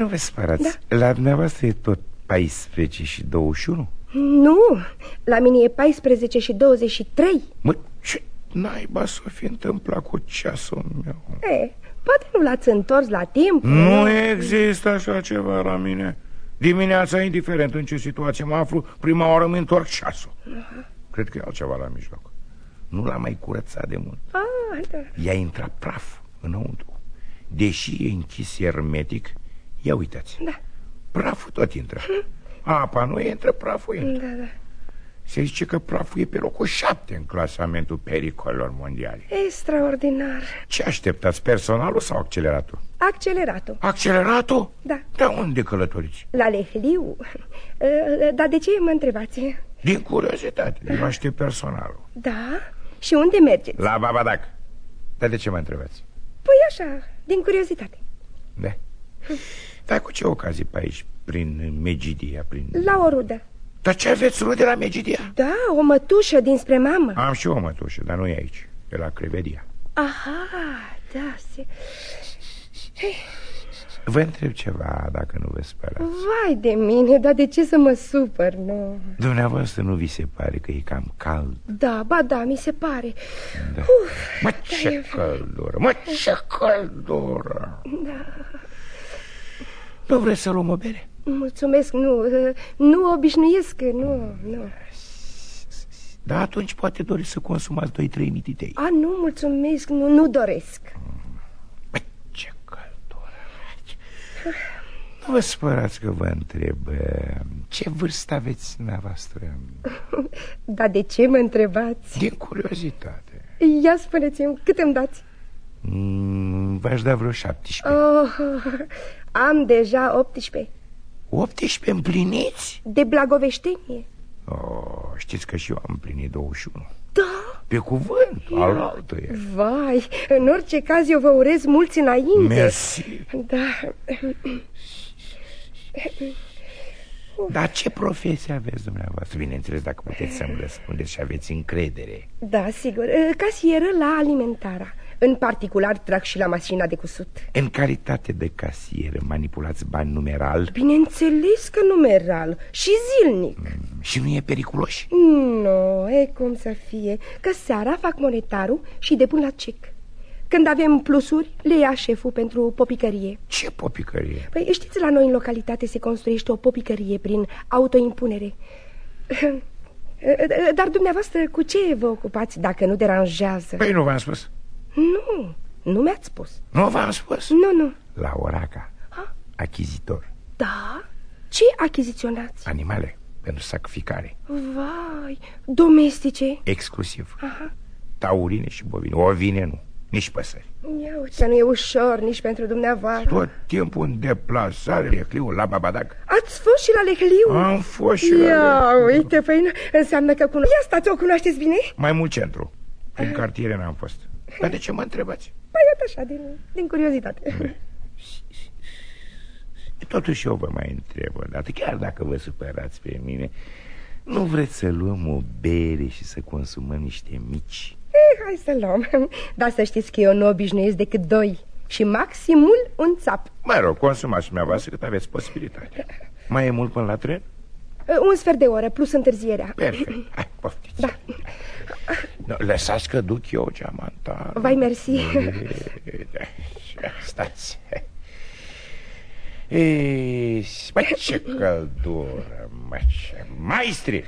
Dacă nu vă spărați, da. la dumneavoastră e tot 14 și 21? Nu, la mine e 14 și 23 Mă, ce naiba să fi întâmplat cu ceasul meu? E, poate nu l-ați întors la timp Nu există așa ceva la mine Dimineața, indiferent în ce situație mă aflu, prima oară mi întorc ceasul Aha. Cred că e altceva la mijloc Nu l-am mai curățat de mult ah, da. I-a intrat praf înăuntru Deși e închis hermetic Ia uitați da. Praful tot intră Apa nu intră, praful intră Da, da se zice că praful e pe locul șapte în clasamentul pericolelor mondiale Extraordinar Ce așteptați, personalul sau acceleratul? Acceleratul Acceleratul? Da De unde călătoriți? La Lehliu Dar de ce mă întrebați? Din curiozitate, eu aștept personalul Da? Și unde mergeți? La Babadac Dar de ce mă întrebați? Păi așa, din curiozitate Da? Dar cu ce ocazie pe aici? Prin Megidia? Prin... La o rudă dar ce aveți rude la Megidia? Da, o mătușă dinspre mamă Am și o mătușă, dar nu e aici E la Crevedia Aha, da se... Vă întreb ceva, dacă nu vă spărați Vai de mine, dar de ce să mă supăr, nu? Dumneavoastră nu vi se pare că e cam cald? Da, ba da, mi se pare da. Uf, Mă, ce da, căldură, mă, ce căldură Da Nu vreți să luăm o bere? Mulțumesc, nu, nu obișnuiesc, nu, nu Da, atunci poate dori să consumați 2-3 mititei A, nu, mulțumesc, nu, nu doresc Bă, ce căldură Nu vă spărați că vă întreb Ce vârstă aveți dumneavoastră? Da, de ce mă întrebați? Din curiozitate Ia spuneți-mi, cât îmi dați? Mm, V-aș da vreo 17 oh, Am deja 18 18 împliniți? De blagoveștenie. Oh, Știți că și eu am împlinit 21 Da? Pe cuvânt, al altuia Vai, în orice caz eu vă urez mulți înainte. Mersi. Da. Dar ce profesie aveți dumneavoastră? Bineînțeles, dacă puteți să-mi răspundeți și aveți încredere. Da, sigur, casieră la alimentara în particular trag și la mașina de cusut În calitate de casier manipulați bani numeral? Bineînțeles că numeral și zilnic mm, Și nu e periculos? Nu, e cum să fie Că seara fac monetarul și depun la cec când avem plusuri, le ia șeful pentru popicărie Ce popicărie? Păi știți, la noi în localitate se construiește o popicărie prin autoimpunere Dar dumneavoastră cu ce vă ocupați dacă nu deranjează? Păi nu v-am spus nu, nu mi-ați spus Nu v-am spus? Nu, nu La Oraca, ha? achizitor Da? Ce achiziționați? Animale, pentru sacrificare Vai, domestice? Exclusiv Aha. Taurine și bovine, ovine nu, nici păsări Ia uite, nu e ușor nici pentru dumneavoastră Tot timpul în deplasare, Lehliu, la Babadac Ați fost și la Lehliu? Am fost și Ia, la Lehliu uite, păi înseamnă că cunoaște Ia stați, o cunoașteți bine? Mai mult centru, în cartiere n-am fost dar de ce mă întrebați? Păi iată așa, din, din curiozitate. Totuși eu vă mai întreb o dată Chiar dacă vă supărați pe mine Nu vreți să luăm o bere și să consumăm niște mici? Eh, hai să luăm. Dar să știți că eu nu obișnuiesc decât doi Și maximul un țap. Mă rog, consumați dumneavoastră cât aveți posibilitate. Mai e mult până la tren? Un sfert de oră, plus întârzierea. Perfect, hai, poftiți. Da no, Lăsați că duc eu geamanta Vai, mersi. Stați. Ei, Mă, ce căldură mă, ce... Maestri!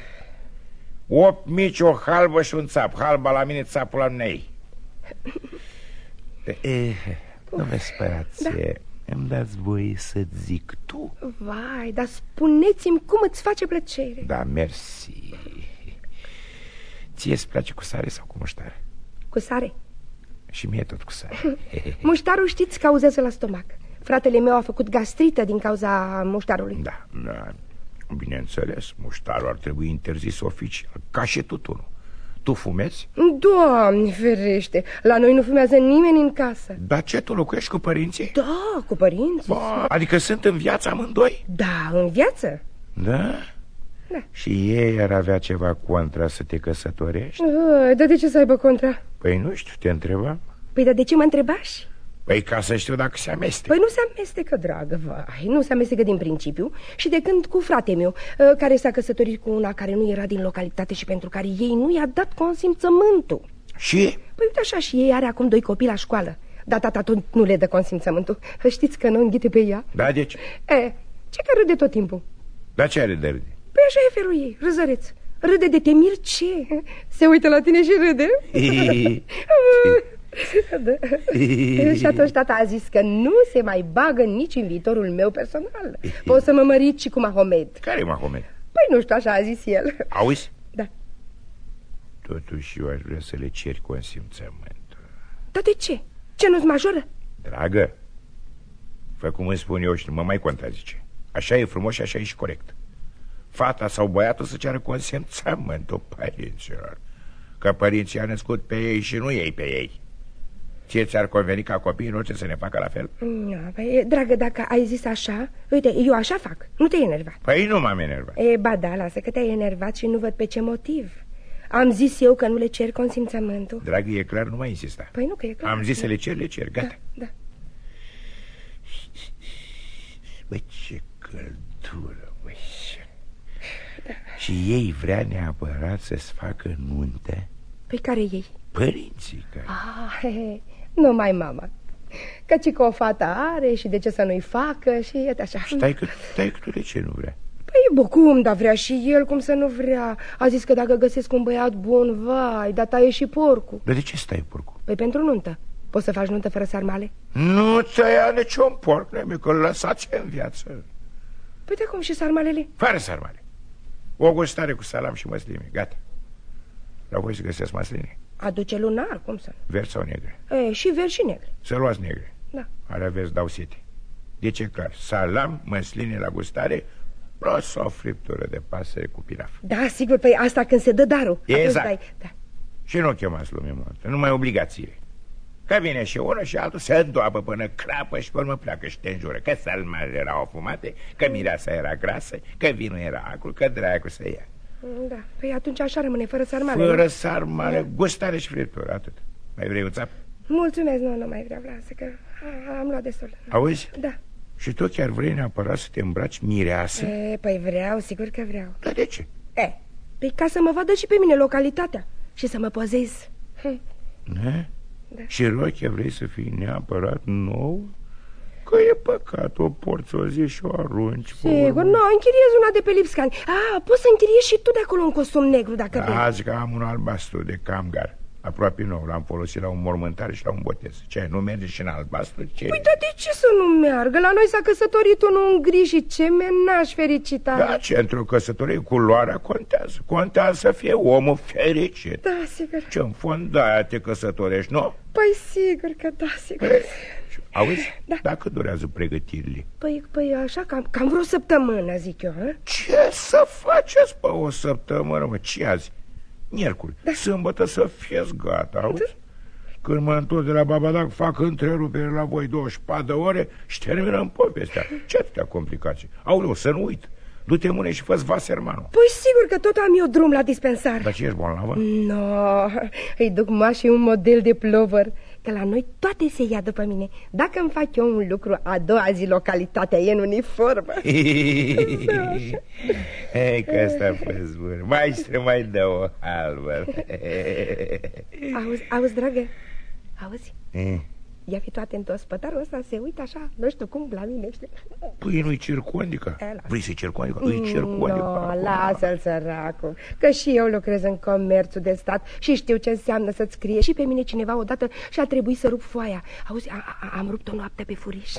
Opt mici, o halbă și un țap. Halba la mine, țapul la nei e, Nu vă sperați da. Îmi dați voie să zic tu? Vai, dar spuneți-mi cum îți face plăcere. Da, mersi Ție îți place cu sare sau cu muștar? Cu sare Și mie tot cu sare Muștarul știți cauzează la stomac Fratele meu a făcut gastrită din cauza muștarului Da, da bineînțeles Muștarul ar trebui interzis oficial Ca și tutunul tu fumezi? Doamne ferește, la noi nu fumează nimeni în casă Dar ce, tu locuiești cu părinții? Da, cu părinții ba, Adică sunt în viață amândoi? Da, în viață Da? Da. Și ei ar avea ceva contra să te căsătorești? Dar de ce să aibă contra? Păi nu știu, te întrebam Păi dar de ce mă întrebași? Păi ca să știu dacă se amestecă Păi nu se amestecă, dragă, vai, nu se amestecă din principiu Și de când cu frate meu, ă, care s-a căsătorit cu una care nu era din localitate Și pentru care ei nu i-a dat consimțământul Și? Păi uite așa și ei are acum doi copii la școală Dar tata tot nu le dă consimțământul Știți că nu înghite pe ea? Da, deci? E, ce că râde tot timpul Dar ce are de râde? Păi așa e felul ei, râzăreț Râde de temir ce? Se uită la tine și râde da. Și atunci tata a zis că nu se mai bagă nici în viitorul meu personal Pot să mă mărit și cu Mahomed Care e Mahomed? Păi nu știu, așa a zis el Auzi? Da Totuși eu aș vrea să le cer consimțământ Dar de ce? Ce nu-ți majoră? Dragă, fă cum îmi spun eu și nu mă mai contrazice Așa e frumos și așa e și corect Fata sau băiatul să ceară consimțământul părinților. Că părinții au născut pe ei și nu ei pe ei. Ție ți-ar conveni ca copiii noștri să ne facă la fel? Nu, păi, dragă, dacă ai zis așa Uite, eu așa fac, nu te enerva Păi nu m-am enervat. E, ba da, lasă că te-ai enervat și nu văd pe ce motiv. Am zis eu că nu le cer consimțământul. Dragă, e clar, nu mai insista. Păi nu, că e clar. Am zis să le cer, le cer, gata. Da, da. Bă, ce căldură, bă, ce... Da. Și ei vrea neapărat să-ți facă nuntă? Pe care ei? Părinții care... Ah, he, he. Nu mai mama Căci că o fată are și de ce să nu-i facă și e așa Stai că, stai că tu de ce nu vrea? Păi, bă, cum, dar vrea și el, cum să nu vrea A zis că dacă găsesc un băiat bun, vai, dar taie și porcul Dar de ce stai porcul? Păi pentru nuntă Poți să faci nuntă fără sarmale? Nu tăia niciun porc, nemic, lăsați în viață Păi de cum și sarmalele? Fără sarmale O gustare cu salam și măsline, gata. La voi să găsesc măsline? Aduce lunar, cum să nu? Verzi sau negre? E, și verzi și negre Să luați negre Da. Alea vezi dau sete. Deci e clar, salam, măsline la gustare Plus o friptură de pasăre cu pilaf Da, sigur, păi asta când se dă darul. Exact. Atunci dai, da. Și nu chemați lume multă, numai obligațiile Că vine și unul și altul se îndoapă până crapă și pe urmă pleacă și te înjură Că salmele erau afumate, că mireasa era grasă, că vinul era acru, că dracu să ia Da, păi atunci așa rămâne, fără sarmale Fără nu? sarmale, gustare și friptură, atât Mai vrei o țap? Mulțumesc, nu, nu mai vreau, lasă că a, am luat destul Auzi? Da Și tu chiar vrei neapărat să te îmbraci mireasă? e, Păi vreau, sigur că vreau Dar de ce? E, păi ca să mă vadă și pe mine localitatea Și să mă pozez Hm. Ne? Da. Și rochia vrei să fii neapărat nou? Că e păcat, o porți o zi și o arunci pe Sigur, urmă. nu, închiriez una de pe Lipscani A, poți să închiriezi și tu de acolo un costum negru dacă vrei Azi că am un albastru de camgar Aproape nou, l-am folosit la un mormântare și la un botez Ce, nu merge și în albastru? Ce? Păi dar de ce să nu meargă? La noi s-a căsătorit unul în gri și ce menaj fericit are Da, ce într-o căsătorie culoarea contează Contează să fie omul fericit Da, sigur Ce în fond de te căsătorești, nu? Păi sigur că da, sigur Auzi? Da. Dacă durează pregătirile Păi, păi așa, cam, cam vreo săptămână, zic eu, hă? Ce să faceți pe o săptămână, mă? Ce azi? Miercuri, da. sâmbătă să fieți gata, auzi? Când mă întorc de la Babadac, fac întrerupere la voi 24 de ore și terminăm povestea. Ce atâtea complicații? Aoleu, să nu uit. Du-te mâine și fă-ți vasermanul. Păi sigur că tot am eu drum la dispensar Dar ce ești bolnavă? No, îi duc mașii un model de plover Că la noi toate se ia după mine Dacă îmi fac eu un lucru, a doua zi localitatea e în uniformă Hei, că ăsta a fost bun. Maestre, mai dă o albă. Auzi, auzi, dragă, auzi Eh, Ia fi toate întors, spătarul ăsta se uită așa, nu știu cum, la mine, știi? Păi nu-i circondică. E, lasă. Vrei să-i circondică? Îi circondică. No, acum. lasă-l săracu Că și eu lucrez în comerțul de stat Și știu ce înseamnă să-ți scrie Și pe mine cineva odată și a trebuit să rup foaia Auzi, a, a, am rupt o noapte pe furiș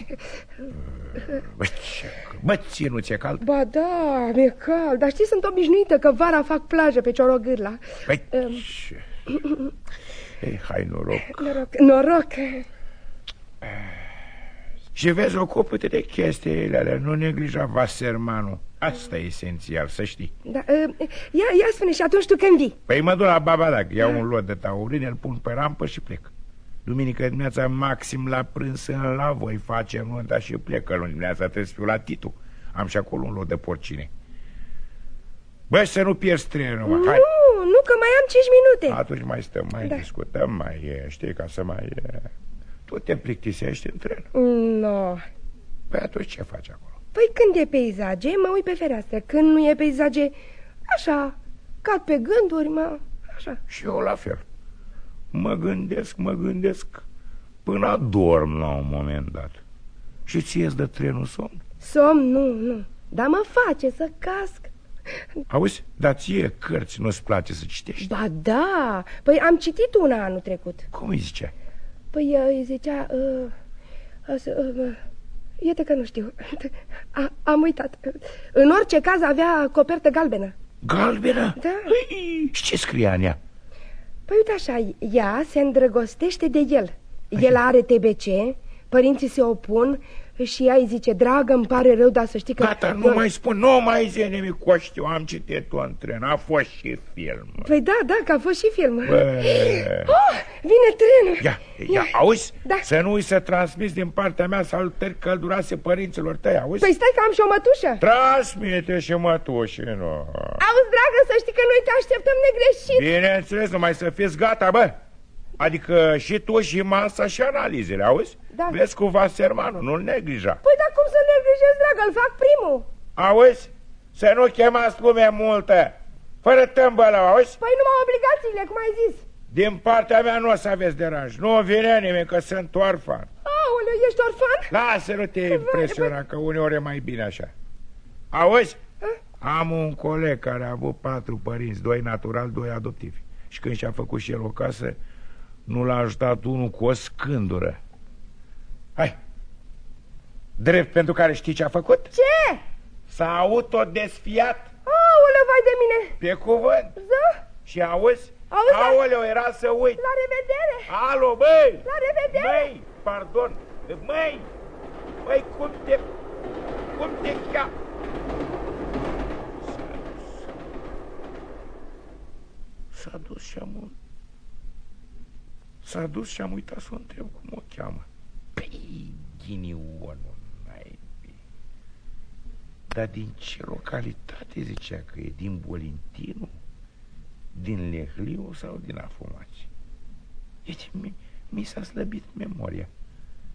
Bă, ce... Bă, ție nu ți-e cald? Ba da, mi-e cald Dar știi, sunt obișnuită că vara fac plajă pe Ciorogârla Băi, Um. ce... Ei, hai noroc. Noroc, noroc Și vezi, ocupă-te de chestiile alea, nu neglija vasermanul. Asta e esențial, să știi. da, uh, ia, ia spune și atunci tu când vii Păi mă duc la Babadac, iau un lot de taurine, îl pun pe rampă și plec. Duminică dimineața, maxim la prânz în la voi facem nunta și plec, că luni dimineața trebuie să fiu la Titu. Am și acolo un lot de porcine. Bă, să nu pierzi trenul, mă. Hai. Nu, nu, că mai am 5 minute Atunci mai stăm, mai Da. discutăm, mai e, știi, ca să mai e. Tu te plictisești în tren? Nu. No. Păi atunci ce faci acolo? Păi când e peisaje, mă uit pe fereastră. Când nu e peisaje, așa, cad pe gânduri, mă, așa. Și eu la fel. Mă gândesc, mă gândesc, până adorm la un moment dat. Și ție de trenul somn? Somn, nu, nu. Dar mă face să casc. Auzi, dar ție cărți nu-ți place să citești? Ba da, păi am citit una anul trecut. Cum îi zicea? Păi uh, îi zicea... Uh, uh, uh, iată că nu știu. A, am uitat. În orice caz avea copertă galbenă. Galbenă? Da. Păi, și ce scria în ea? Păi uite așa, ea se îndrăgostește de el. Așa. El are TBC, părinții se opun și ea îi zice, dragă, îmi pare rău, dar să știi că... Gata, nu eu... mai spun, nu mai zi nimic cu știu, am citit-o în tren, a fost și film. Păi da, da, că a fost și film. Bă... Oh, vine trenul. Ia, ia, auzi? Da. Să nu uiți să transmiți din partea mea salutări călduroase părinților tăi, auzi? Păi stai că am și o mătușă. Transmite și mătușă, nu. Auzi, dragă, să știi că noi te așteptăm negreșit. Bineînțeles, numai să fiți gata, bă. Adică și tu și masa și analizele, auzi? Da. Vezi cu Vasermanul, nu-l neglija. Păi dar cum să neglijez, dragă, îl fac primul. Auzi? Să nu chemați lume multă. Fără tâmbălă, auzi? Păi numai obligațiile, cum ai zis. Din partea mea nu o să aveți deranj. Nu vine nimeni, că sunt orfan. Aoleu, ești orfan? Lasă, nu te impresiona, că uneori e mai bine așa. Auzi? A? Am un coleg care a avut patru părinți, doi natural, doi adoptivi. Și când și-a făcut și el o casă, nu l-a ajutat unul cu o scândură. Hai! Drept pentru care știi ce a făcut? Ce? S-a autodesfiat. Aoleu, vai de mine! Pe cuvânt. Da? Și auzi? Auzi, Aoleu, era să uit. La revedere! Alo, băi! La revedere! Măi, pardon! Măi! Măi, cum te... Cum te cheamă? S-a dus și am... S-a dus și am uitat să o întreb cum o cheamă. Păi, ghinionul naibii. Dar din ce localitate zicea că e? Din Bolintinu? Din Lehliu sau din Afumați? Deci mi, mi s-a slăbit memoria.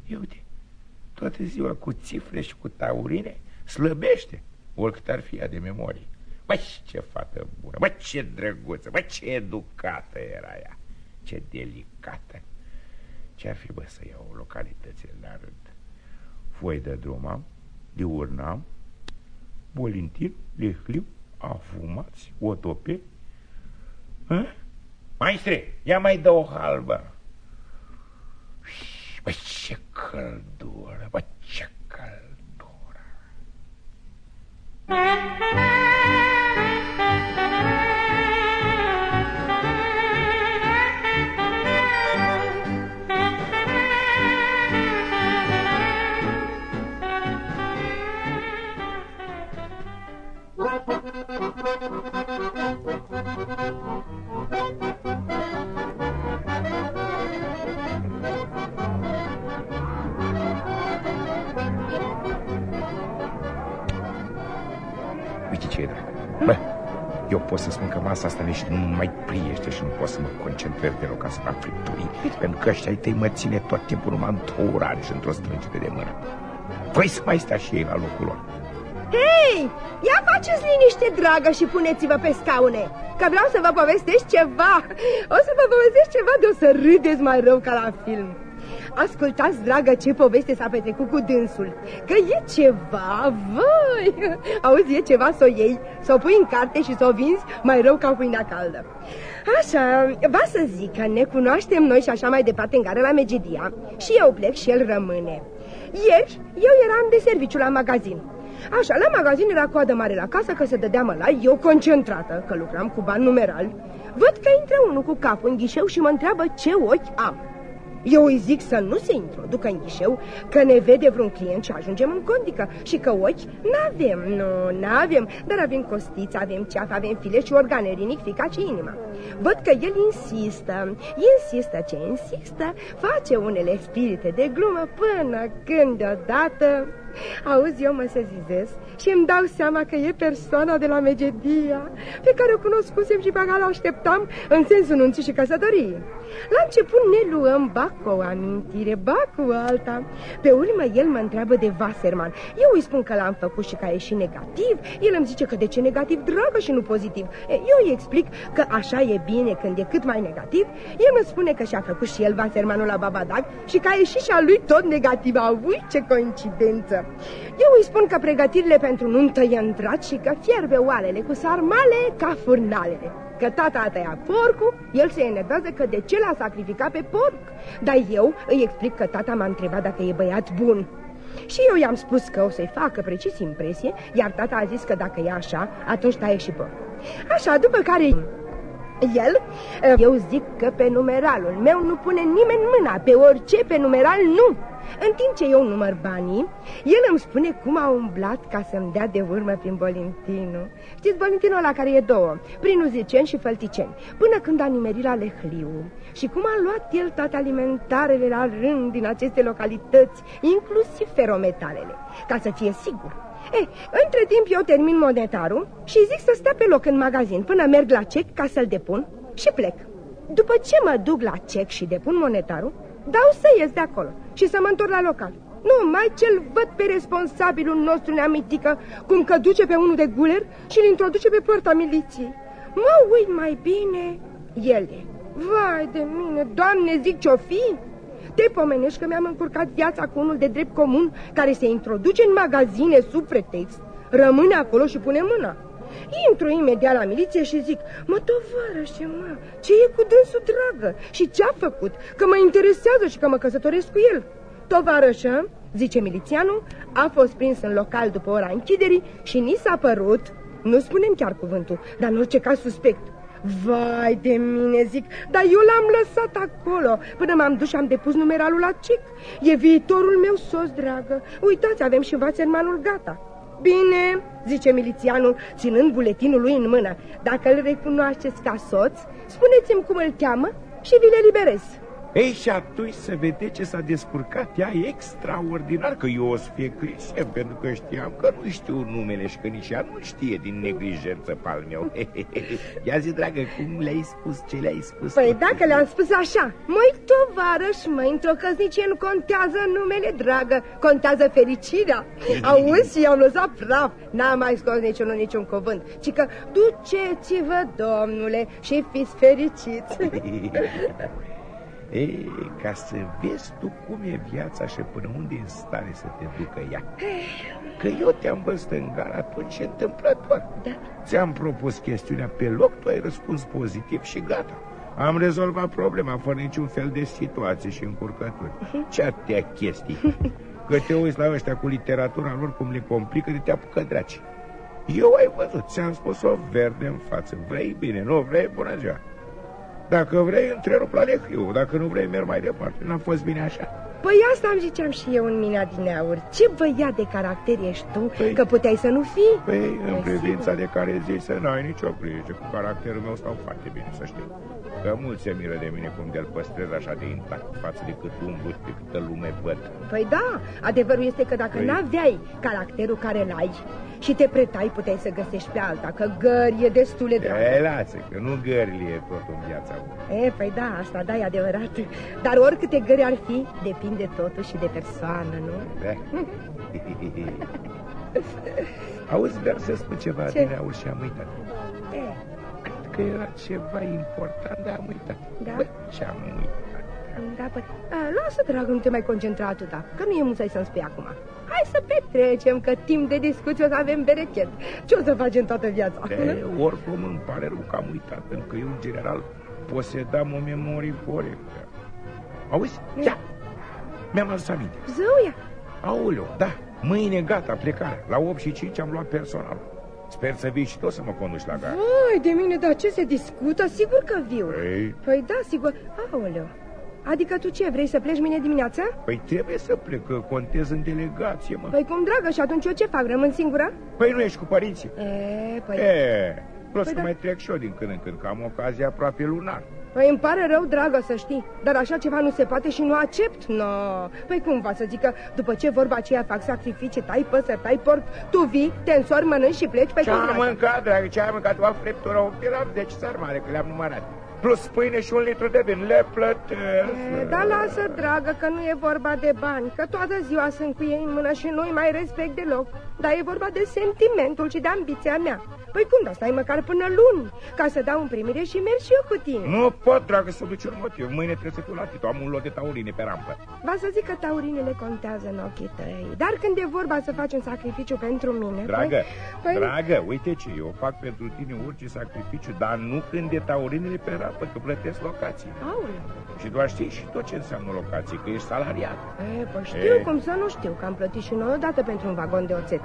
Eu uite, toată ziua cu cifre și cu taurine slăbește, oricât ar fi ea de memorie. Băi, ce fată bună, bă, ce drăguță, bă, ce educată era ea, ce delicată. Ce-ar fi, bă, să iau localitățile la rând? Foi de drum am, de urnam, Bolintin, Lehliu, Afumați, Otope. Hă? Maestre, ia mai dă o halbă. Bă, ce căldură, bă, ce căldură. Uite ce e, dragă. Bă, eu pot să spun că masa asta nici nu mai priește și nu pot să mă concentrez deloc asupra fripturii, pentru că ăștia te mă ține tot timpul numai într-o urare și într-o strângere de mână. Voi să mai stea și ei la locul lor. Hei, ia faceți liniște, dragă, și puneți-vă pe scaune, că vreau să vă povestesc ceva. O să vă povestesc ceva de o să râdeți mai rău ca la film. Ascultați, dragă, ce poveste s-a petrecut cu dânsul Că e ceva, voi Auzi, e ceva să o iei Să o pui în carte și să o vinzi Mai rău ca pâinea caldă Așa, va să zic că ne cunoaștem noi și așa mai departe în gara la Megidia Și eu plec și el rămâne Ieri, eu eram de serviciu la magazin Așa, la magazin era coadă mare la casă că se dădea mă la eu concentrată, că lucram cu bani numeral. Văd că intră unul cu capul în ghișeu și mă întreabă ce ochi am. Eu îi zic să nu se introducă în ghișeu, că ne vede vreun client și ajungem în condică și că ochi n-avem, nu, n-avem, dar avem costiți, avem ceafă, avem file și organe, rinic, fica și inima. Văd că el insistă, insistă ce insistă, face unele spirite de glumă până când deodată Auzi, eu mă sezizez și îmi dau seama că e persoana de la Megedia, pe care o cunoscusem și pe care o așteptam în sensul nunții și căsătoriei. La început ne luăm bac cu o amintire, bac cu alta. Pe urmă, el mă întreabă de Wasserman. Eu îi spun că l-am făcut și că a ieșit negativ. El îmi zice că de ce negativ, dragă, și nu pozitiv. Eu îi explic că așa e bine când e cât mai negativ. El mă spune că și-a făcut și el Wassermanul la Babadag și că a ieșit și a lui tot negativ. Ui, ce coincidență! Eu îi spun că pregătirile pentru nuntă e intrat și că fierbe oalele cu sarmale ca furnalele. Că tata a tăiat porcul, el se enervează că de ce l-a sacrificat pe porc. Dar eu îi explic că tata m-a întrebat dacă e băiat bun. Și eu i-am spus că o să-i facă precis impresie, iar tata a zis că dacă e așa, atunci taie și porc. Așa, după care el, eu zic că pe numeralul meu nu pune nimeni mâna, pe orice pe numeral nu. În timp ce eu număr banii, el îmi spune cum a umblat ca să-mi dea de urmă prin Bolintinu. Știți, Bolintinul ăla care e două, prin Uziceni și Fălticeni, până când a nimerit la Lehliu. Și cum a luat el toate alimentarele la rând din aceste localități, inclusiv ferometalele, ca să fie sigur. E, între timp eu termin monetarul și zic să stea pe loc în magazin până merg la cec ca să-l depun și plec. După ce mă duc la cec și depun monetarul, dau să ies de acolo și să mă întorc la local. Nu, mai cel văd pe responsabilul nostru neamitică cum că duce pe unul de guler și îl introduce pe poarta miliției. Mă uit mai bine, ele. Vai de mine, doamne, zic ce-o fi? Te pomenești că mi-am încurcat viața cu unul de drept comun care se introduce în magazine sub pretext, rămâne acolo și pune mâna. Intru imediat la miliție și zic, mă, tovarășe, mă, ce e cu dânsul dragă? Și ce-a făcut? Că mă interesează și că mă căsătoresc cu el. Tovarășă, zice milițianul, a fost prins în local după ora închiderii și ni s-a părut, nu spunem chiar cuvântul, dar în orice caz suspect. Vai de mine, zic, dar eu l-am lăsat acolo Până m-am dus și am depus numeralul la cec E viitorul meu sos, dragă Uitați, avem și vațermanul gata Bine, zice milițianul, ținând buletinul lui în mână. Dacă îl recunoașteți ca soț, spuneți-mi cum îl cheamă și vi le liberez. Ei, și atunci să vedeți ce s-a descurcat ea extraordinar că eu o să fie Cristian, pentru că știam că nu știu numele și că nici ea nu știe din neglijență pal meu. Ia zi, dragă, cum le-ai spus, ce le-ai spus? Păi dacă le-am spus așa, măi tovarăș, măi, într-o căsnicie nu contează numele, dragă, contează fericirea. Auzi, și am lăsat praf, n-am mai scos niciunul niciun cuvânt, ci că duceți-vă, domnule, și fiți fericiți. Ei, ca să vezi tu cum e viața și până unde e în stare să te ducă ea. Că eu te-am văzut în gara atunci întâmplător. Da. Ți-am propus chestiunea pe loc, tu ai răspuns pozitiv și gata. Am rezolvat problema fără niciun fel de situație și încurcături. Uh-huh. Ce atâtea chestii. Că te uiți la ăștia cu literatura lor cum le complică de te apucă draci. Eu ai văzut, ți-am spus-o verde în față. Vrei bine, nu vrei, bună ziua. Dacă vrei, întrerup la Lehiu. Dacă nu vrei, merg mai departe. N-a fost bine așa. Păi asta îmi ziceam și eu în mina din aur. Ce băiat de caracter ești tu, păi, că puteai să nu fii? Păi, în privința de care zici să n-ai nicio grijă. Cu caracterul meu stau foarte bine, să știi. Că mulți se miră de mine cum de-l păstrez așa de intact față de cât umblu și de câtă lume văd. Păi da, adevărul este că dacă păi... n-aveai caracterul care l-ai, și te pretai, puteai să găsești pe alta, că gări e destule de... E, lasă, că nu gările e tot în viața mea. E, păi da, asta da, e adevărat. Dar oricâte gări ar fi, depinde totuși de persoană, nu? Da. Auzi, dar să spun ceva Ce? din aur și am uitat. E. Cred că era ceva important, dar am uitat. Da? Bă, ce-am uitat? Da, păi, a, lasă, dragă, nu te mai concentra atâta, că nu e musai să-mi spui acum. Hai să petrecem, că timp de discuție o să avem berechet. Ce o să facem toată viața? E, oricum îmi pare rău că am uitat, pentru că eu, în general, posedam o memorie corectă. Auzi? Ia! Mi-am adus aminte. Zăuia! Aoleu, da, mâine gata, plecare. La 8 și 5 am luat personal. Sper să vii și tu să mă conduci la gara. Vai de mine, dar ce se discută? Sigur că viu. Ei? Păi da, sigur. Aoleu. Adică tu ce, vrei să pleci mâine dimineața? Păi trebuie să plec, că contez în delegație, mă. Păi cum, dragă, și atunci eu ce fac? Rămân singură? Păi nu ești cu părinții. E, păi... E, plus păi că da. mai trec și eu din când în când, că am ocazia aproape lunar. Păi îmi pare rău, dragă, să știi, dar așa ceva nu se poate și nu accept. No. Păi cum va să zic că după ce vorba aceea fac sacrificii, tai păsări, tai porc, tu vii, te însori, mănânci și pleci pe Ce-am mâncat, dragă, ce-am mâncat? O friptură, un pirat, 10 sarmale, că le-am numărat plus pâine și un litru de vin. Le plătesc. E, da, lasă, dragă, că nu e vorba de bani, că toată ziua sunt cu ei în mână și nu-i mai respect deloc. Dar e vorba de sentimentul și de ambiția mea. Păi cum, dar stai măcar până luni, ca să dau în primire și merg și eu cu tine. Nu pot, dragă, să duci un motiv. Mâine trebuie să fiu la Tito. Am un lot de taurine pe rampă. Va să zic că taurinele contează în ochii tăi. Dar când e vorba să faci un sacrificiu pentru mine... Dragă, păi... dragă, uite ce, eu fac pentru tine orice sacrificiu, dar nu când e taurinele pe rampă, că plătesc locații. Aule. Și doar știi și tot ce înseamnă locații, că ești salariat. E, păi știu e... cum să nu știu, că am plătit și noi odată pentru un vagon de oțet.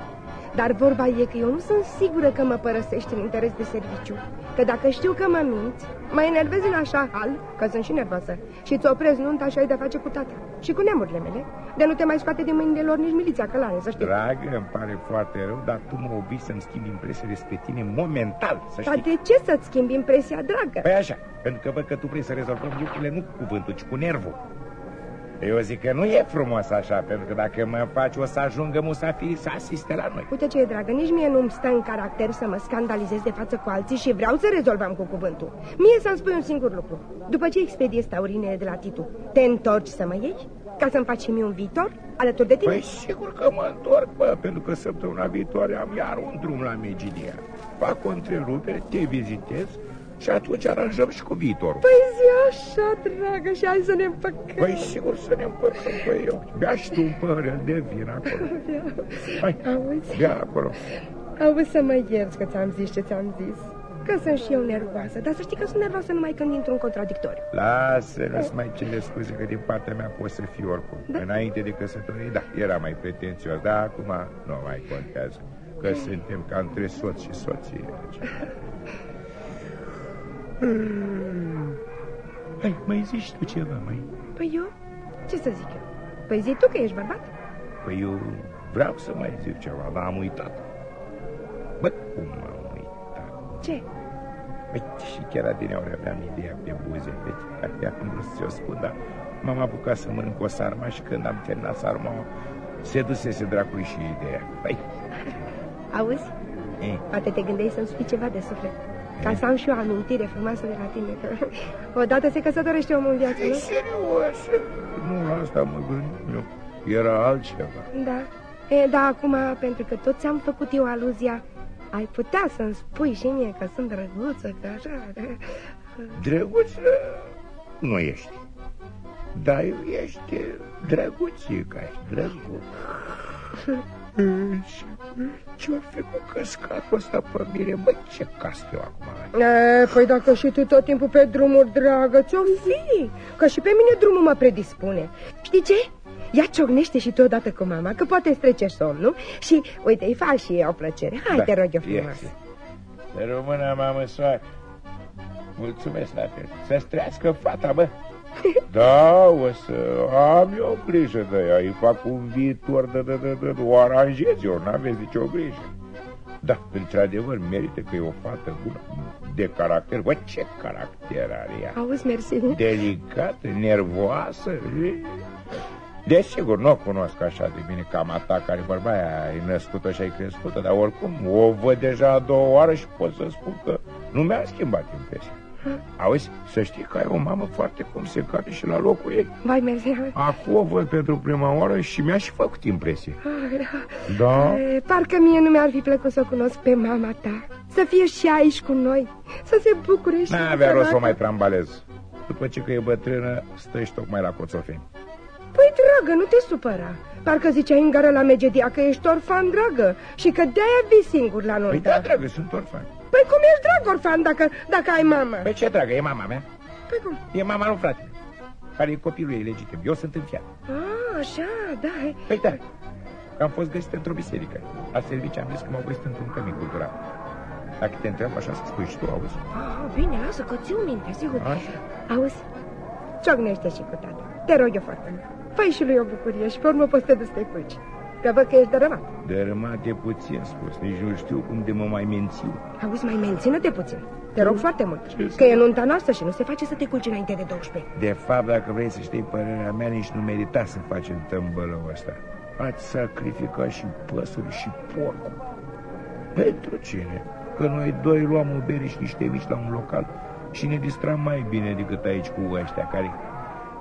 Dar vorba e că eu nu sunt sigură că mă părăsești în interes de serviciu. Că dacă știu că mă minți, mă enervez în așa hal, că sunt și nervoasă, și îți oprezi nunta și ai de face cu tata. Și cu neamurile mele, de nu te mai scoate de mâinile lor nici miliția călare, să știi. Dragă, îmi pare foarte rău, dar tu mă obi să-mi schimbi impresia despre tine momental, să știi. Dar de ce să-ți schimbi impresia, dragă? Păi așa, pentru că văd că tu vrei să rezolvăm lucrurile nu cu cuvântul, ci cu nervul. Eu zic că nu e frumos așa, pentru că dacă mă faci o să ajungă musafirii să asiste la noi. Uite ce e, dragă, nici mie nu-mi stă în caracter să mă scandalizez de față cu alții și vreau să rezolvăm cu cuvântul. Mie să-mi spui un singur lucru. După ce expediezi taurinele de la Titu, te întorci să mă iei? Ca să-mi faci și mie un viitor alături de tine? Păi sigur că mă întorc, bă, pentru că săptămâna viitoare am iar un drum la Megidia. Fac o întrerupere, te vizitez și atunci aranjăm și cu viitorul. Păi zi așa, dragă, și hai să ne împăcăm. Păi sigur să ne împăcăm, păi eu. Bea și tu un păhărel de vin acolo. Hai, Auzi? bea acolo. Auzi să mă ierți că ți-am zis ce ți-am zis. Că sunt și eu nervoasă, dar să știi că sunt nervoasă numai când intru în contradictoriu. Lasă, nu-ți mai cele scuze că din partea mea poți să fii oricum. Da? Înainte de căsătorie, da, era mai pretențios, dar acum nu mai contează. Că suntem ca între soț și soție. Hai, mai zici tu ceva, mai... Păi eu? Ce să zic eu? Păi zi tu că ești bărbat? Păi eu vreau să mai zic ceva, dar am uitat. Bă, cum am uitat? Ce? Păi și chiar adineauri aveam ideea pe buze, deci am vrut să-ți o spun, dar m-am apucat să mănânc o sarma și când am terminat sarma, se dusese dracului și ideea. Păi... Auzi? E? Poate te gândeai să-mi spui ceva de suflet. Ca să am și o amintire frumoasă de la tine că Odată se căsătorește omul în viață, nu? serios? Nu, la asta mă gândim Era altceva. Da, e, da, acum, pentru că tot ți-am făcut eu aluzia Ai putea să-mi spui și mie că sunt drăguță, că așa. Drăguță nu ești. Dar ești drăguțică, drăguț ce-o fi cu căscatul ăsta pe mine? Băi, ce casc eu acum? E, păi dacă și tu tot timpul pe drumuri, dragă, ți-o fi? Că și pe mine drumul mă predispune. Știi ce? Ia ciocnește și tu odată cu mama, că poate îți trece somnul și, uite, îi faci și o plăcere. Hai, da, te rog eu frumos. De română, mamă, soare. Mulțumesc la fel. Să-ți trească fata, bă. Da, o să am eu grijă de ea, îi fac un viitor, de, de, de, de, o aranjez eu, n-aveți nicio grijă. Da, într-adevăr, merită că e o fată bună, de caracter. Bă, ce caracter are ea? Auzi, mersi. Delicată, nervoasă. Desigur, nu o cunosc așa de bine ca mata care vorba aia, ai născut-o și ai crescut-o, dar oricum o văd deja a doua oară și pot să spun că nu mi-a schimbat impresia. Auzi, să știi că ai o mamă foarte cum se cade și la locul ei. Vai, mersi. Acum o văd pentru prima oară și mi-a și făcut impresie. Da? E, parcă mie nu mi-ar fi plăcut să cunosc pe mama ta. Să fie și aici cu noi. Să se bucure și... N-avea rost să o mai trambalez. După ce că e bătrână, stă și tocmai la coțofeni. Păi, dragă, nu te supăra. Parcă ziceai în gara la Megedia că ești orfan, dragă, și că de-aia vii singur la noi. Păi da, dragă, sunt orfan. Păi cum ești drag orfan dacă, dacă ai mamă? Păi ce dragă, e mama mea? Păi cum? E mama lui frate, care e copilul ei legitim. Eu sunt înfiat. Ah, așa, da. Păi da, că am fost găsit într-o biserică. La serviciu am zis că m-au găsit într-un cămin cultural. Dacă te întreb așa, să spui și tu, auzi? Ah, bine, lasă că ți minte, sigur. Așa. Auzi, ciocnește și cu tata. Te rog eu foarte mult. Fă și lui o bucurie și pe urmă poți să te duci să culci. Că văd că ești dărâmat. Dărâmat e puțin spus, nici nu știu cum de mă mai mențiu. Auzi, mai mențină-te puțin. Te rog foarte mult, că e nunta noastră și nu se face să te culci înainte de 12. De fapt, dacă vrei să știi părerea mea, nici nu merita să facem tămbălăul ăsta. Ați sacrificat și păsări și porcul. Pentru cine? Că noi doi luam o bere și niște mici la un local și ne distram mai bine decât aici cu ăștia care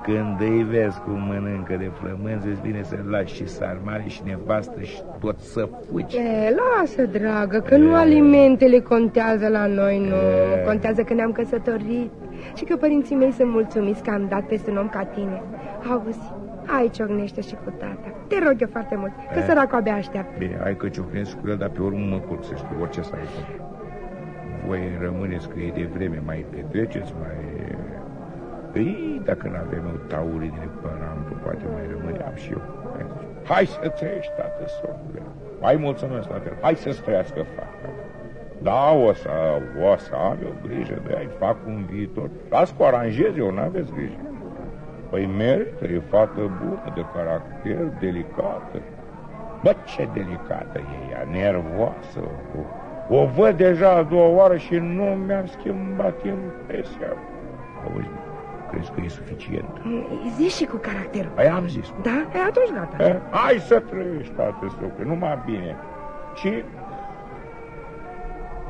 când îi vezi cum mănâncă de flămânzi, îți vine să lași și sarmale și nevastă și tot să fugi. E, lasă, dragă, că e. nu alimentele contează la noi, nu. E. Contează că ne-am căsătorit și că părinții mei sunt mulțumiți că am dat peste un om ca tine. Auzi, ai ciocnește și cu tata. Te rog eu foarte mult, că e. săracul abia așteaptă. Bine, hai că ciocnesc cu el, dar pe urmă mă curc, să știu orice să ai. Voi rămâneți că e de vreme, mai petreceți, mai ei, dacă nu avem eu taurinile pe rampă, poate mai rămâneam și eu. Hai să trăiești, tată, somnule. Hai mulțumesc, tată. Hai să trăiască fata. Da, o să, o să am eu grijă de ai fac un viitor. Las cu aranjez eu, n-aveți grijă. Păi merită, e fată bună, de caracter, delicată. Bă, ce delicată e ea, nervoasă. O, o văd deja a doua oară și nu mi-am schimbat impresia. Auzi, crezi că e suficient? Zici și cu caracterul. Păi am zis. Da? E atunci gata. E, hai să trăiești, tată, socre, numai bine. Și...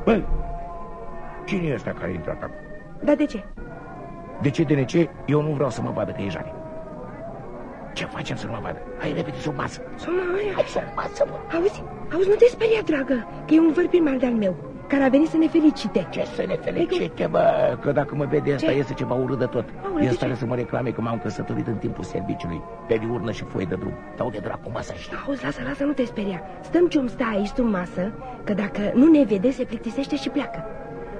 Băi, cine e ăsta care a intrat acum? Da, de ce? De ce, de ce? Eu nu vreau să mă vadă că e jale. Ce facem să nu mă vadă? Hai repede sub masă. Sub masă? Hai sub masă, mă. Auzi, auzi, nu te speria, dragă, că e un vârpin mal de-al meu care a venit să ne felicite. Ce să ne felicite, bă? Că dacă mă vede asta, este ceva urât de tot. E stare să mă reclame că m-am căsătorit în timpul serviciului. Pe diurnă și foie de drum. Dau de dracu masa și... Auzi, lasă, lasă, nu te speria. Stăm ce stai aici sub masă, că dacă nu ne vede, se plictisește și pleacă.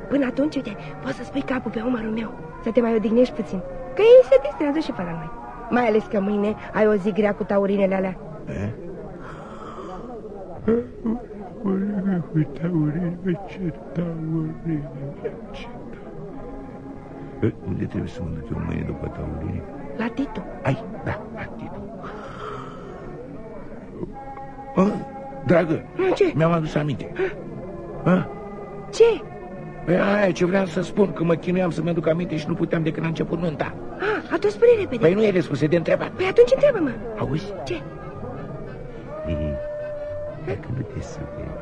Până atunci, uite, poți să spui capul pe umărul meu, să te mai odihnești puțin. Că ei se distrează și fără noi. Mai ales că mâine ai o zi grea cu taurinele alea. Eh? Colega cu taurine, ce taurine, ce taurine. Unde trebuie să mă duc eu mâine după taurine? La Tito. Ai, da, la Tito. Ah, dragă, ce? mi-am adus aminte. Ah? Ce? Păi aia ce vreau să spun, că mă chinuiam să mă duc aminte și nu puteam decât la început nunta. Ah, atunci spune repede. Păi nu e răspuns, de întrebat. Păi atunci întreabă-mă. Auzi? Ce? Dacă nu te superi,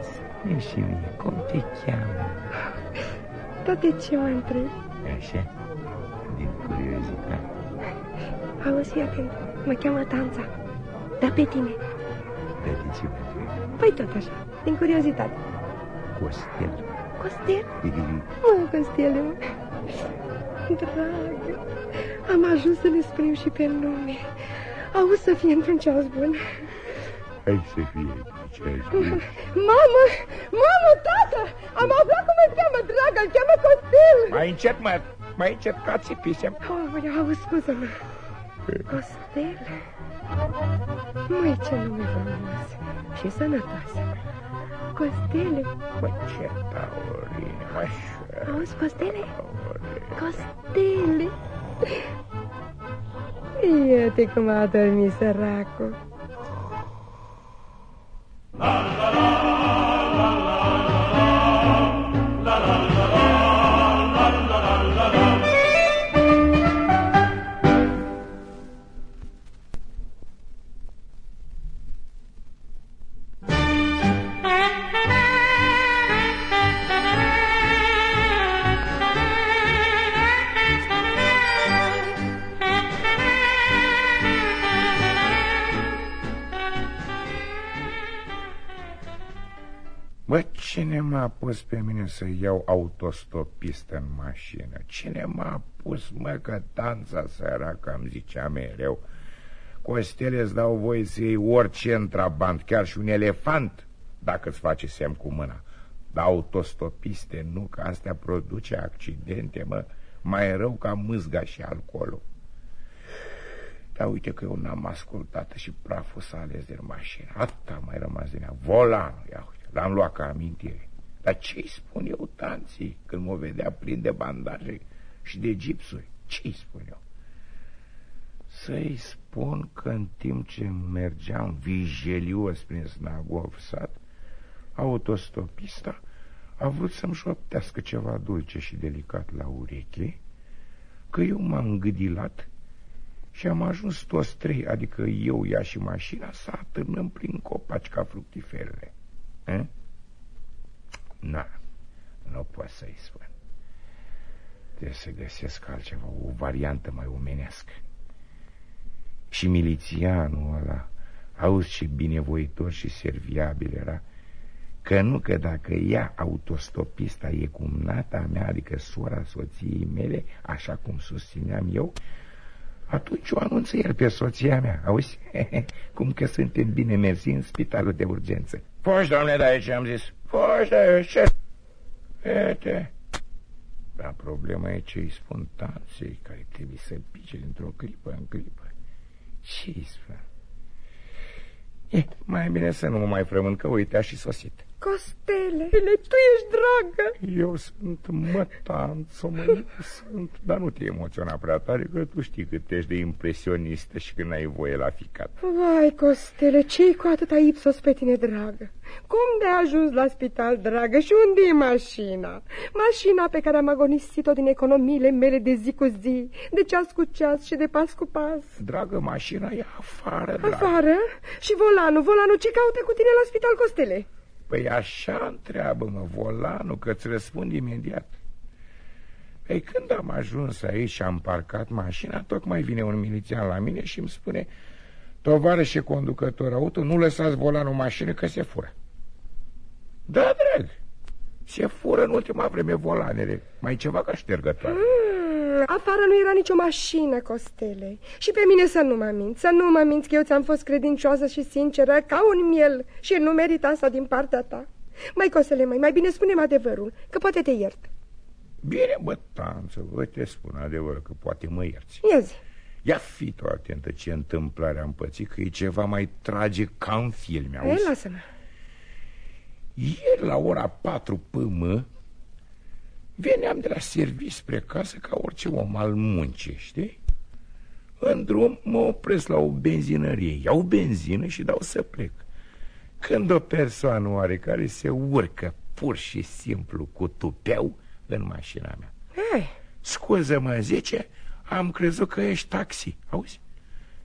spune și mie, cum te cheamă? Dar de ce mă întreb? Așa, din curiozitate. Auzi, atent, mă cheamă Tanța. Dar pe tine? Dar de ce mă întreb? Păi tot așa, din curiozitate. Costel. Costel? mă, Costele, mă. Dragă, am ajuns să ne spunem și pe nume. Auzi să fie într-un ceas bun. Hai să fie Mamă, mamă, tată, am aflat cum îl cheamă, dragă, îl cheamă Costel. Mai încet, mă, mai încet, ca țipise. Oh, au, scuză-mă. Costel? Măi, ce nume frumos și sănătos. Costele. Măi, ce taurine, mă, Auzi, Costele? Costele. Iată cum a dormit săracul. la la la la Cine m-a pus pe mine să iau autostopist în mașină? Cine m-a pus, mă, că tanța săracă, îmi zicea mereu. Costele îți dau voie să iei orice întrabant, chiar și un elefant, dacă îți face semn cu mâna. Dar autostopiste nu, că astea produce accidente, mă, mai rău ca mâzga și alcoolul. Dar uite că eu n-am ascultat și praful s-a ales din mașină. Atâta mai rămas din ea. Volanul, ia uite. L-am luat ca amintire. Dar ce-i spun eu tanții când mă vedea plin de bandaje și de gipsuri? Ce-i spun eu? Să-i spun că în timp ce mergeam vigelios prin Snagov sat, autostopista a vrut să-mi șoptească ceva dulce și delicat la ureche, că eu m-am îngâdilat și am ajuns toți trei, adică eu, ea și mașina, să atârnăm prin copaci ca fructiferele. Eh? Na, nu pot să-i spun. Trebuie să găsesc altceva, o variantă mai omenească. Și milițianul ăla, auzi ce binevoitor și serviabil era, că nu că dacă ea autostopista e cumnata mea, adică sora soției mele, așa cum susțineam eu, atunci o anunță el pe soția mea, auzi? cum că suntem bine mersi în spitalul de urgență. Foși, doamne, de aici, am zis. Foși, de aici, ce? Ete. Dar problema e ce îi spun tanței, care trebuie să pice dintr-o clipă în clipă. Ce îi spun? E, mai bine să nu mă mai frământ, că uite, a și sosit. Costele, tu ești dragă Eu sunt mătanță, mă, eu sunt Dar nu te emoționa prea tare Că tu știi cât ești de impresionistă Și când ai voie la ficat Vai, Costele, ce cu atâta ipsos pe tine, dragă? Cum de ajuns la spital, dragă? Și unde e mașina? Mașina pe care am agonisit-o din economiile mele de zi cu zi De ceas cu ceas și de pas cu pas Dragă, mașina e afară, dragă. Afară? Și volanul, volanul ce caută cu tine la spital, Costele? Păi așa întreabă-mă volanul, că-ți răspund imediat. Păi când am ajuns aici și am parcat mașina, tocmai vine un milițian la mine și îmi spune Tovarășe conducător auto, nu lăsați volanul mașinii că se fură. Da, drag, se fură în ultima vreme volanele, mai ceva ca ștergătoare. Mm, afară nu era nicio mașină, Costele. Și pe mine să nu mă minți, să nu mă minți că eu ți-am fost credincioasă și sinceră ca un miel și nu merit asta din partea ta. Mai, Costele, mai, mai bine spunem adevărul, că poate te iert. Bine, bă, tanță, vă te spun adevărul, că poate mă ierți. Ia zi. Ia fi tu atentă ce întâmplare am pățit, că e ceva mai tragic ca în film, auzi? E, lasă-mă. Ieri la ora 4 pm Veneam de la serviciu spre casă ca orice om al muncii, știi? În drum mă opresc la o benzinărie, iau benzină și dau să plec. Când o persoană oarecare se urcă pur și simplu cu tupeu în mașina mea. Hai. Scuză-mă, zice, am crezut că ești taxi, auzi?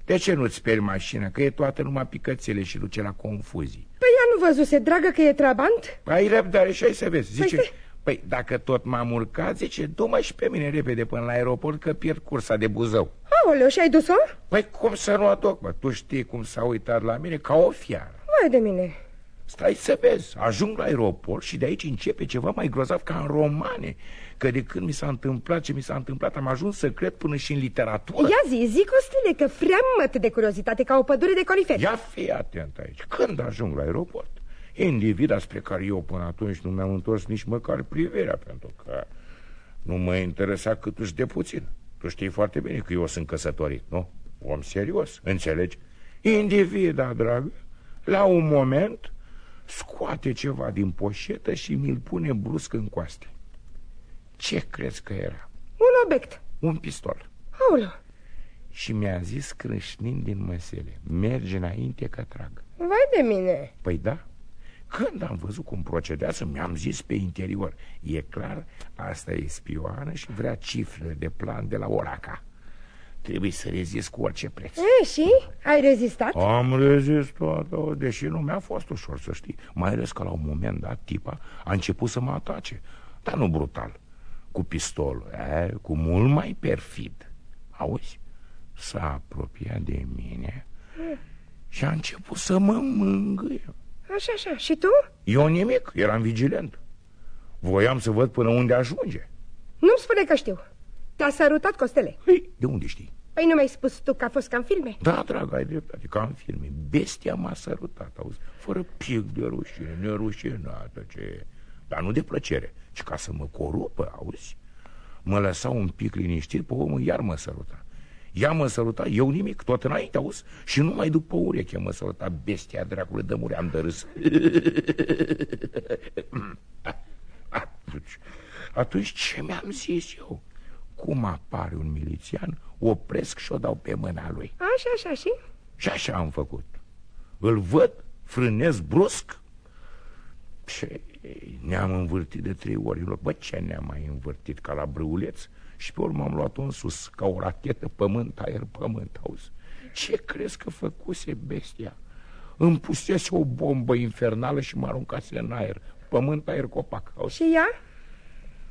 De ce nu-ți speri mașina? Că e toată numai picățele și duce la confuzii. Păi ea nu văzuse, dragă, că e trabant? Ai răbdare și ai să vezi. Zice, păi, păi dacă tot m-am urcat, zice, du-mă și pe mine repede până la aeroport că pierd cursa de Buzău. Aoleu, și ai dus-o? Păi cum să nu aduc, mă? Tu știi cum s-a uitat la mine ca o fiară. Vai de mine. Stai să vezi, ajung la aeroport și de aici începe ceva mai grozav ca în romane Că de când mi s-a întâmplat ce mi s-a întâmplat Am ajuns să cred până și în literatură Ia zi, zi, Costile, că freamăt de curiozitate Ca o pădure de coniferi Ia fi atent aici Când ajung la aeroport Individa spre care eu până atunci nu mi-am întors nici măcar privirea Pentru că nu mă interesa cât de puțin Tu știi foarte bine că eu sunt căsătorit, nu? Om serios, înțelegi? Individa, dragă, la un moment scoate ceva din poșetă și mi-l pune brusc în coaste. Ce crezi că era? Un obiect. Un pistol. Aoleu. Și mi-a zis crâșnind din măsele, merge înainte că trag. Vai de mine. Păi da. Când am văzut cum procedează, mi-am zis pe interior, e clar, asta e spioană și vrea cifrele de plan de la Oraca. Trebuie să rezist cu orice preț. E, și? Ai rezistat? Am rezistat, deși nu mi-a fost ușor să știi. Mai ales că la un moment dat tipa a început să mă atace. Dar nu brutal, cu pistolul, e, cu mult mai perfid. Auzi? S-a apropiat de mine e. și a început să mă mângâie. Așa, așa. Și tu? Eu nimic, eram vigilent. Voiam să văd până unde ajunge. Nu-mi spune că știu. Te-a sărutat, Costele. Păi, de unde știi? Păi nu mi-ai spus tu că a fost ca în filme? Da, dragă, ai dreptate, ca în filme. Bestia m-a sărutat, auzi, fără pic de rușine, nerușinată, ce... Dar nu de plăcere, ci ca să mă corupă, auzi? Mă lăsa un pic liniștit, pe omul iar mă săruta. Ea mă săruta, eu nimic, tot înainte, auzi? Și numai după ureche mă săruta bestia dracului de muream de râs. atunci, atunci ce mi-am zis eu? Cum apare un milițian, opresc și o dau pe mâna lui. Așa, așa, și? Și așa am făcut. Îl văd, frânez brusc și Ne-am învârtit de trei ori în loc. Bă, ce ne-am mai învârtit ca la brâuleț? Și pe urmă am luat-o în sus, ca o rachetă, pământ, aer, pământ, auzi? Ce crezi că făcuse bestia? Îmi pusese o bombă infernală și mă aruncase în aer. Pământ, aer, copac. Auzi? Și ea?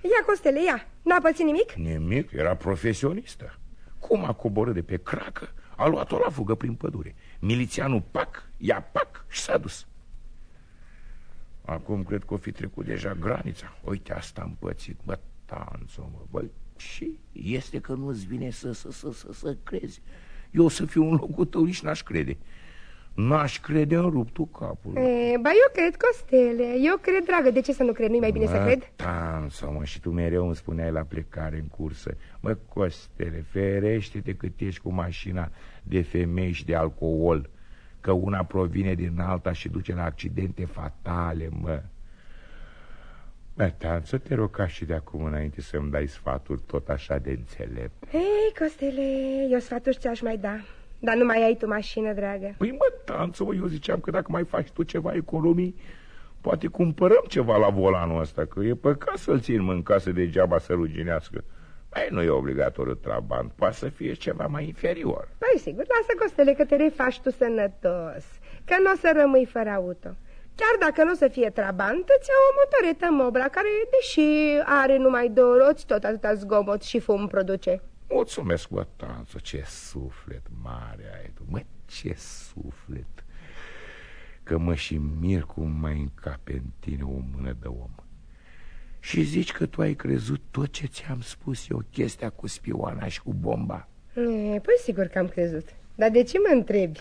Ia, Costele, ia. N-a pățit nimic? Nimic, era profesionistă. Cum a coborât de pe cracă, a luat-o la fugă prin pădure. Milițianul pac, ia pac și s-a dus. Acum cred că o fi trecut deja granița. Uite, asta am pățit, bă, tanțo, mă, bă, și este că nu-ți vine să, să, să, să, să crezi. Eu o să fiu un locul tău, nici n-aș crede. N-aș crede în ruptul capului. E, ba, eu cred, Costele, eu cred, dragă, de ce să nu cred? Nu-i mai bine mă, să cred? Tansă, mă, și tu mereu îmi spuneai la plecare în cursă Mă, Costele, ferește-te cât ești cu mașina de femei și de alcool Că una provine din alta și duce la accidente fatale, mă Bă, Tansă, te rog ca și de acum înainte să-mi dai sfaturi tot așa de înțelept. Ei, Costele, eu sfaturi ți-aș mai da. Dar nu mai ai tu mașină, dragă. Păi mă, Tansă, mă, eu ziceam că dacă mai faci tu ceva economii Poate cumpărăm ceva la volanul ăsta Că e păcat să-l țin în casă degeaba să ruginească. Păi nu e obligatoriu trabant Poate să fie ceva mai inferior. Păi sigur, lasă, Costele, că te refaci tu sănătos Că nu o să rămâi fără auto Chiar dacă nu o să fie trabant, îți iau o motoretă Mobra Care, deși are numai două roți, tot atâta zgomot și fum produce. Mulțumesc, bă, Tanțo, ce suflet mare ai tu Mă, ce suflet. Că mă și mir cum mai încape în tine o mână de om. Și zici că tu ai crezut tot ce ți-am spus eu Chestia cu spioana și cu bomba. E, Păi sigur că am crezut. Dar de ce mă întrebi?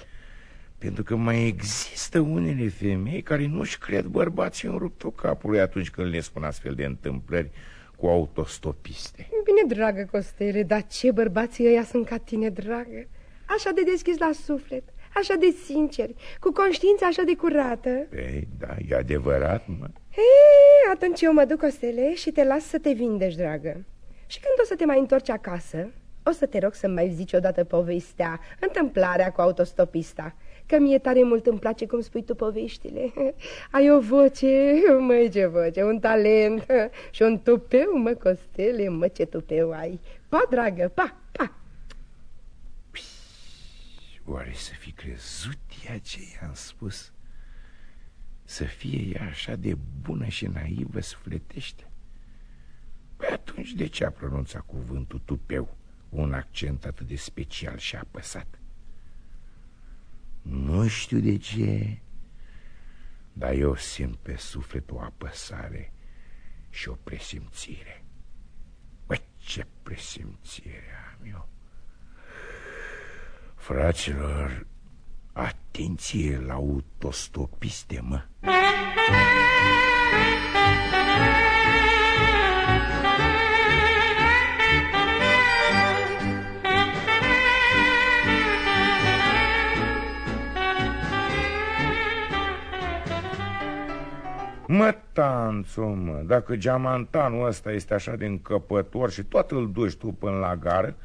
Pentru că mai există unele femei care nu-și cred bărbații în ruptul capului Atunci când le spun astfel de întâmplări cu autostopiste. Bine, dragă Costele, dar ce bărbații ăia sunt ca tine, dragă? Așa de deschis la suflet, așa de sinceri, cu conștiința așa de curată. Ei, da, e adevărat, mă. Ei, atunci eu mă duc, Costele, și te las să te vindești, dragă. Și când o să te mai întorci acasă, o să te rog să-mi mai zici odată povestea, întâmplarea cu autostopista Că mie tare mult îmi place cum spui tu poveștile Ai o voce, măi ce voce, un talent Și un tupeu, mă, Costele, mă, ce tupeu ai Pa, dragă, pa, pa Oare să fi crezut ea ce i-am spus? Să fie ea așa de bună și naivă sufletește? Păi atunci de ce a pronunțat cuvântul tupeu? Un accent atât de special și apăsat Nu știu de ce Dar eu simt pe suflet o apăsare și o presimțire. Bă, ce presimțire am eu. Fraților, atenție la autostopiste, mă Mă, tanțu, mă, dacă geamantanul ăsta este așa de încăpător și tot îl duci tu până la gară,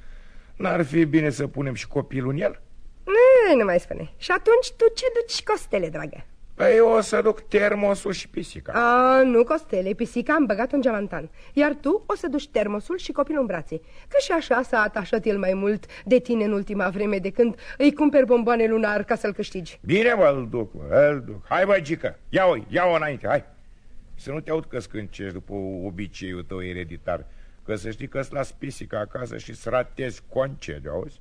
N-ar fi bine să punem și copilul în el? Nu, nu mai spune Și atunci tu ce duci, Costele, dragă? Păi eu o să duc termosul și pisica. A, nu, Costele, pisica am băgat un geamantan Iar tu o să duci termosul și copilul în brațe. Că și așa s-a atașat el mai mult de tine în ultima vreme De când îi cumperi bomboane lunar ca să-l câștigi. Bine, mă, îl duc, mă, îl duc. Hai, bă, Gică, ia-o, ia-o înainte, hai. Să nu te aud că scâncești după obiceiul tău ereditar. Că să știi că-ți las pisica acasă și-ți ratezi concediu, auzi?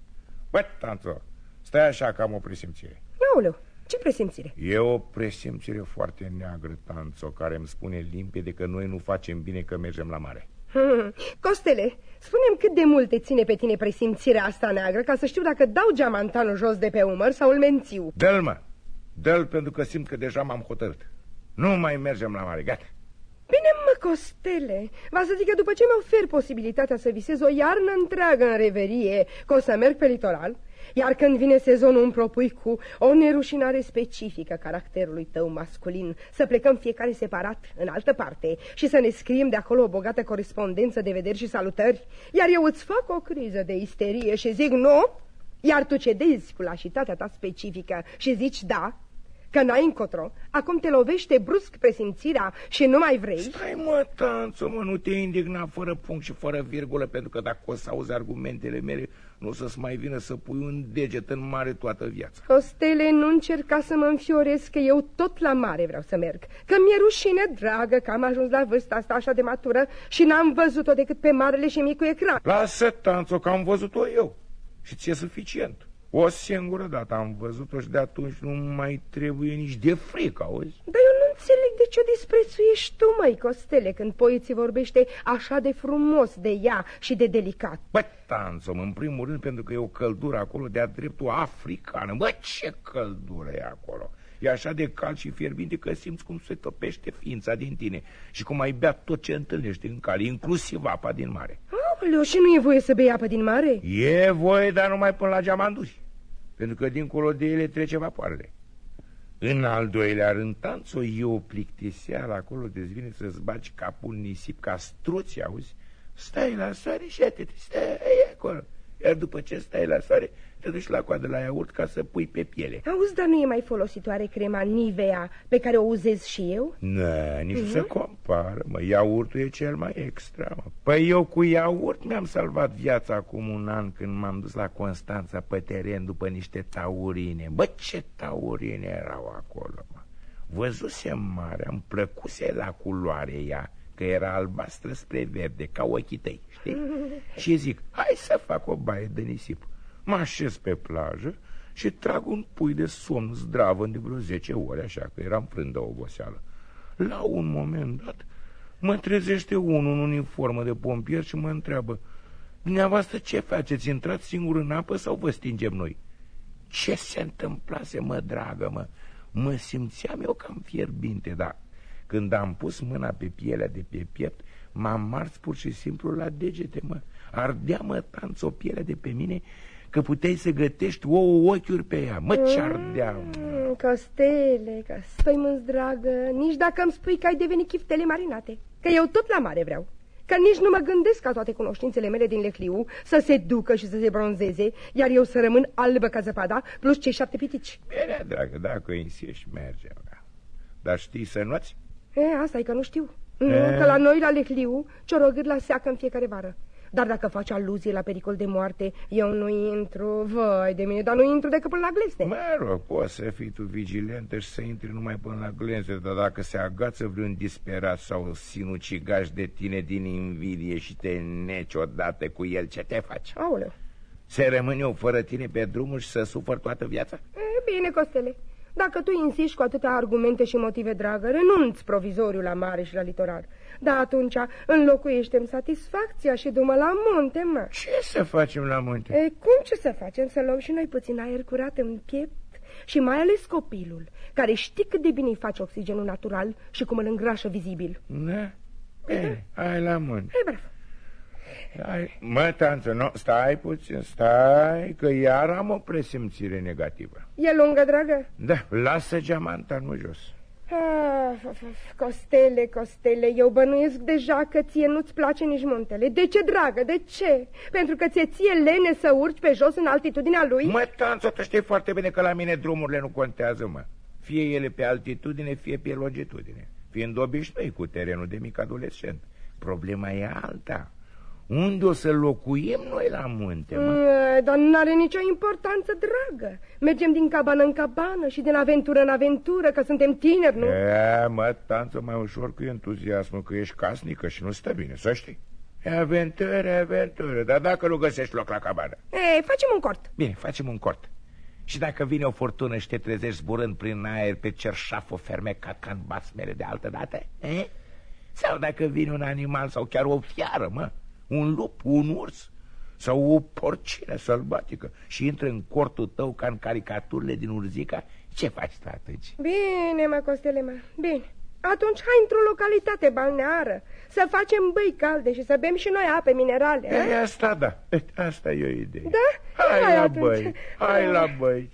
Bă, tanto, stai așa că am o presimțire. Aoleu, ce presimțire? E o presimțire foarte neagră, Tanțo, care îmi spune limpede că noi nu facem bine că mergem la mare. Hmm. Costele, spunem cât de mult te ține pe tine presimțirea asta neagră Ca să știu dacă dau geamantanul jos de pe umăr sau îl mențiu. Dă-l, mă, dă-l pentru că simt că deja m-am hotărât. Nu mai mergem la mare, gata. Bine, mă, Costele, va să zic că după ce mi ofer posibilitatea să visez o iarnă întreagă în reverie, că o să merg pe litoral, iar când vine sezonul îmi propui cu o nerușinare specifică caracterului tău masculin, să plecăm fiecare separat în altă parte și să ne scriem de acolo o bogată corespondență de vederi și salutări, iar eu îți fac o criză de isterie și zic nu, iar tu cedezi cu lașitatea ta specifică și zici da, că n-ai încotro, acum te lovește brusc presimțirea și nu mai vrei? Stai mă, tanță, mă, nu te indigna fără punct și fără virgulă, pentru că dacă o să auzi argumentele mele, nu o să-ți mai vină să pui un deget în mare toată viața. Costele, nu încerca să mă înfioresc că eu tot la mare vreau să merg. Că mi-e rușine, dragă, că am ajuns la vârsta asta așa de matură și n-am văzut-o decât pe marele și micul ecran. Lasă, tanțo, că am văzut-o eu. Și ți-e suficient. O singură dată am văzut-o și de atunci nu mai trebuie nici de frică, auzi? Dar eu nu înțeleg de ce o disprețuiești tu, măi, Costele, când poeții vorbește așa de frumos de ea și de delicat. Bă, tanțom, în primul rând pentru că e o căldură acolo de-a dreptul africană. Bă, ce căldură e acolo! E așa de cald și fierbinte că simți cum se topește ființa din tine și cum ai bea tot ce întâlnești în cale, inclusiv apa din mare. Aoleu, și nu e voie să bei apă din mare? E voie, dar numai până la geamanduri, pentru că dincolo de ele trece vapoarele. În al doilea rând, tanțo e o plictiseală acolo de vine să-ți baci capul nisip ca struți, auzi? Stai la soare și te stai acolo. Iar după ce stai la soare, te duci la coadă la iaurt ca să pui pe piele. Auzi, dar nu e mai folositoare crema Nivea pe care o uzez și eu? Nu, nici uh -huh. să compară, mă. Iaurtul e cel mai extra, mă. Păi eu cu iaurt mi-am salvat viața acum un an când m-am dus la Constanța pe teren după niște taurine. Bă, ce taurine erau acolo, mă. Văzusem mare, îmi plăcuse la culoare ea că era albastră spre verde, ca ochii tăi, știi? și zic, hai să fac o baie de nisip. Mă așez pe plajă și trag un pui de somn zdravă de vreo 10 ore, așa că eram frânt de oboseală. La un moment dat, mă trezește unul în uniformă de pompier și mă întreabă, Dumneavoastră ce faceți? Intrați singur în apă sau vă stingem noi? Ce se întâmplase, mă, dragă, mă? Mă simțeam eu cam fierbinte, dar când am pus mâna pe pielea de pe piept, m-am mars pur și simplu la degete, mă. Ardea, mă, tanț o piele de pe mine că puteai să gătești ouă ochiuri pe ea. Mă, ce ardea, mă. Costele, că stai mânz, dragă, nici dacă îmi spui că ai devenit chiftele marinate. Că eu tot la mare vreau. Că nici nu mă gândesc ca toate cunoștințele mele din Lehliu să se ducă și să se bronzeze, iar eu să rămân albă ca zăpada, plus cei șapte pitici. Bine, dragă, dacă insiști, merge. Dar știi să nuați? E, asta e că nu știu. Nu, că la noi, la Lehliu, ciorogâri la seacă în fiecare vară. Dar dacă faci aluzie la pericol de moarte, eu nu intru, vai de mine, dar nu intru decât până la glezne. Mă rog, poți să fii tu vigilentă și să intri numai până la glezne, dar dacă se agață vreun disperat sau sinucigaș de tine din invidie și te neci odată cu el, ce te faci? Aoleu. Se rămân eu fără tine pe drumul și să sufăr toată viața? E, bine, Costele. Dacă tu insiști cu atâtea argumente și motive dragă, renunți provizoriu la mare și la litoral. Da, atunci înlocuiește-mi satisfacția și du-mă la munte, mă. Ce să facem la munte? E, cum ce să facem? Să luăm și noi puțin aer curat în piept? Și mai ales copilul, care știi cât de bine îi face oxigenul natural și cum îl îngrașă vizibil. Da? Bine, hai la munte. E, bravo. Stai, mă, tanță, nu, stai puțin, stai, că iar am o presimțire negativă. E lungă, dragă? Da, lasă geamanta nu jos. Ah, costele, Costele, eu bănuiesc deja că ție nu-ți place nici muntele. De ce, dragă, de ce? Pentru că ție ție lene să urci pe jos în altitudinea lui? Mă, tanță, tu știi foarte bine că la mine drumurile nu contează, mă. Fie ele pe altitudine, fie pe longitudine. Fiind obișnuit cu terenul de mic adolescent. Problema e alta. Unde o să locuim noi la munte, mă? E, dar nu are nicio importanță, dragă. Mergem din cabană în cabană și din aventură în aventură, că suntem tineri, nu? E, mă, tanță mai ușor cu entuziasmul, că ești casnică și nu stă bine, să știi. E aventură, aventură, dar dacă nu găsești loc la cabană? E, facem un cort. Bine, facem un cort. Și dacă vine o furtună și te trezești zburând prin aer pe cerșaful fermecat ca în basmele de altă dată? E? Sau dacă vine un animal sau chiar o fiară, mă? Un lup, un urs sau o porcină sălbatică și intră în cortul tău ca în caricaturile din Urzica, ce faci tu atunci? Bine, mă, Costele, mă, bine. Atunci hai într-o localitate balneară, să facem băi calde și să bem și noi ape minerale. E, asta da, asta e o idee. Da? Hai, hai la atunci. băi, hai la băi.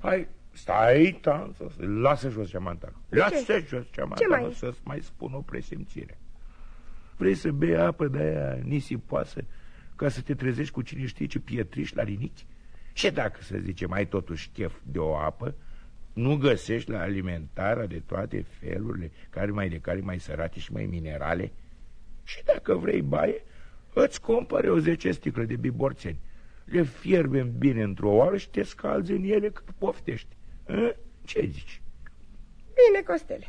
Hai, stai, tanță, lasă jos geamantanul. Lasă jos geamantanul să-ți mai spun o presimțire. Vrei să bei apă de aia nisipoasă ca să te trezești cu cine știe ce pietriș la rinichi? Și dacă, să zicem, ai totuși chef de o apă, Nu găsești la alimentarea de toate felurile, care mai de care mai sărate și mai minerale? Și dacă vrei baie, îți cumpăre o zece sticle de biborțeni. Le fierbem bine într-o oară și te scalzi în ele cât poftești. A? Ce zici? Bine, Costele.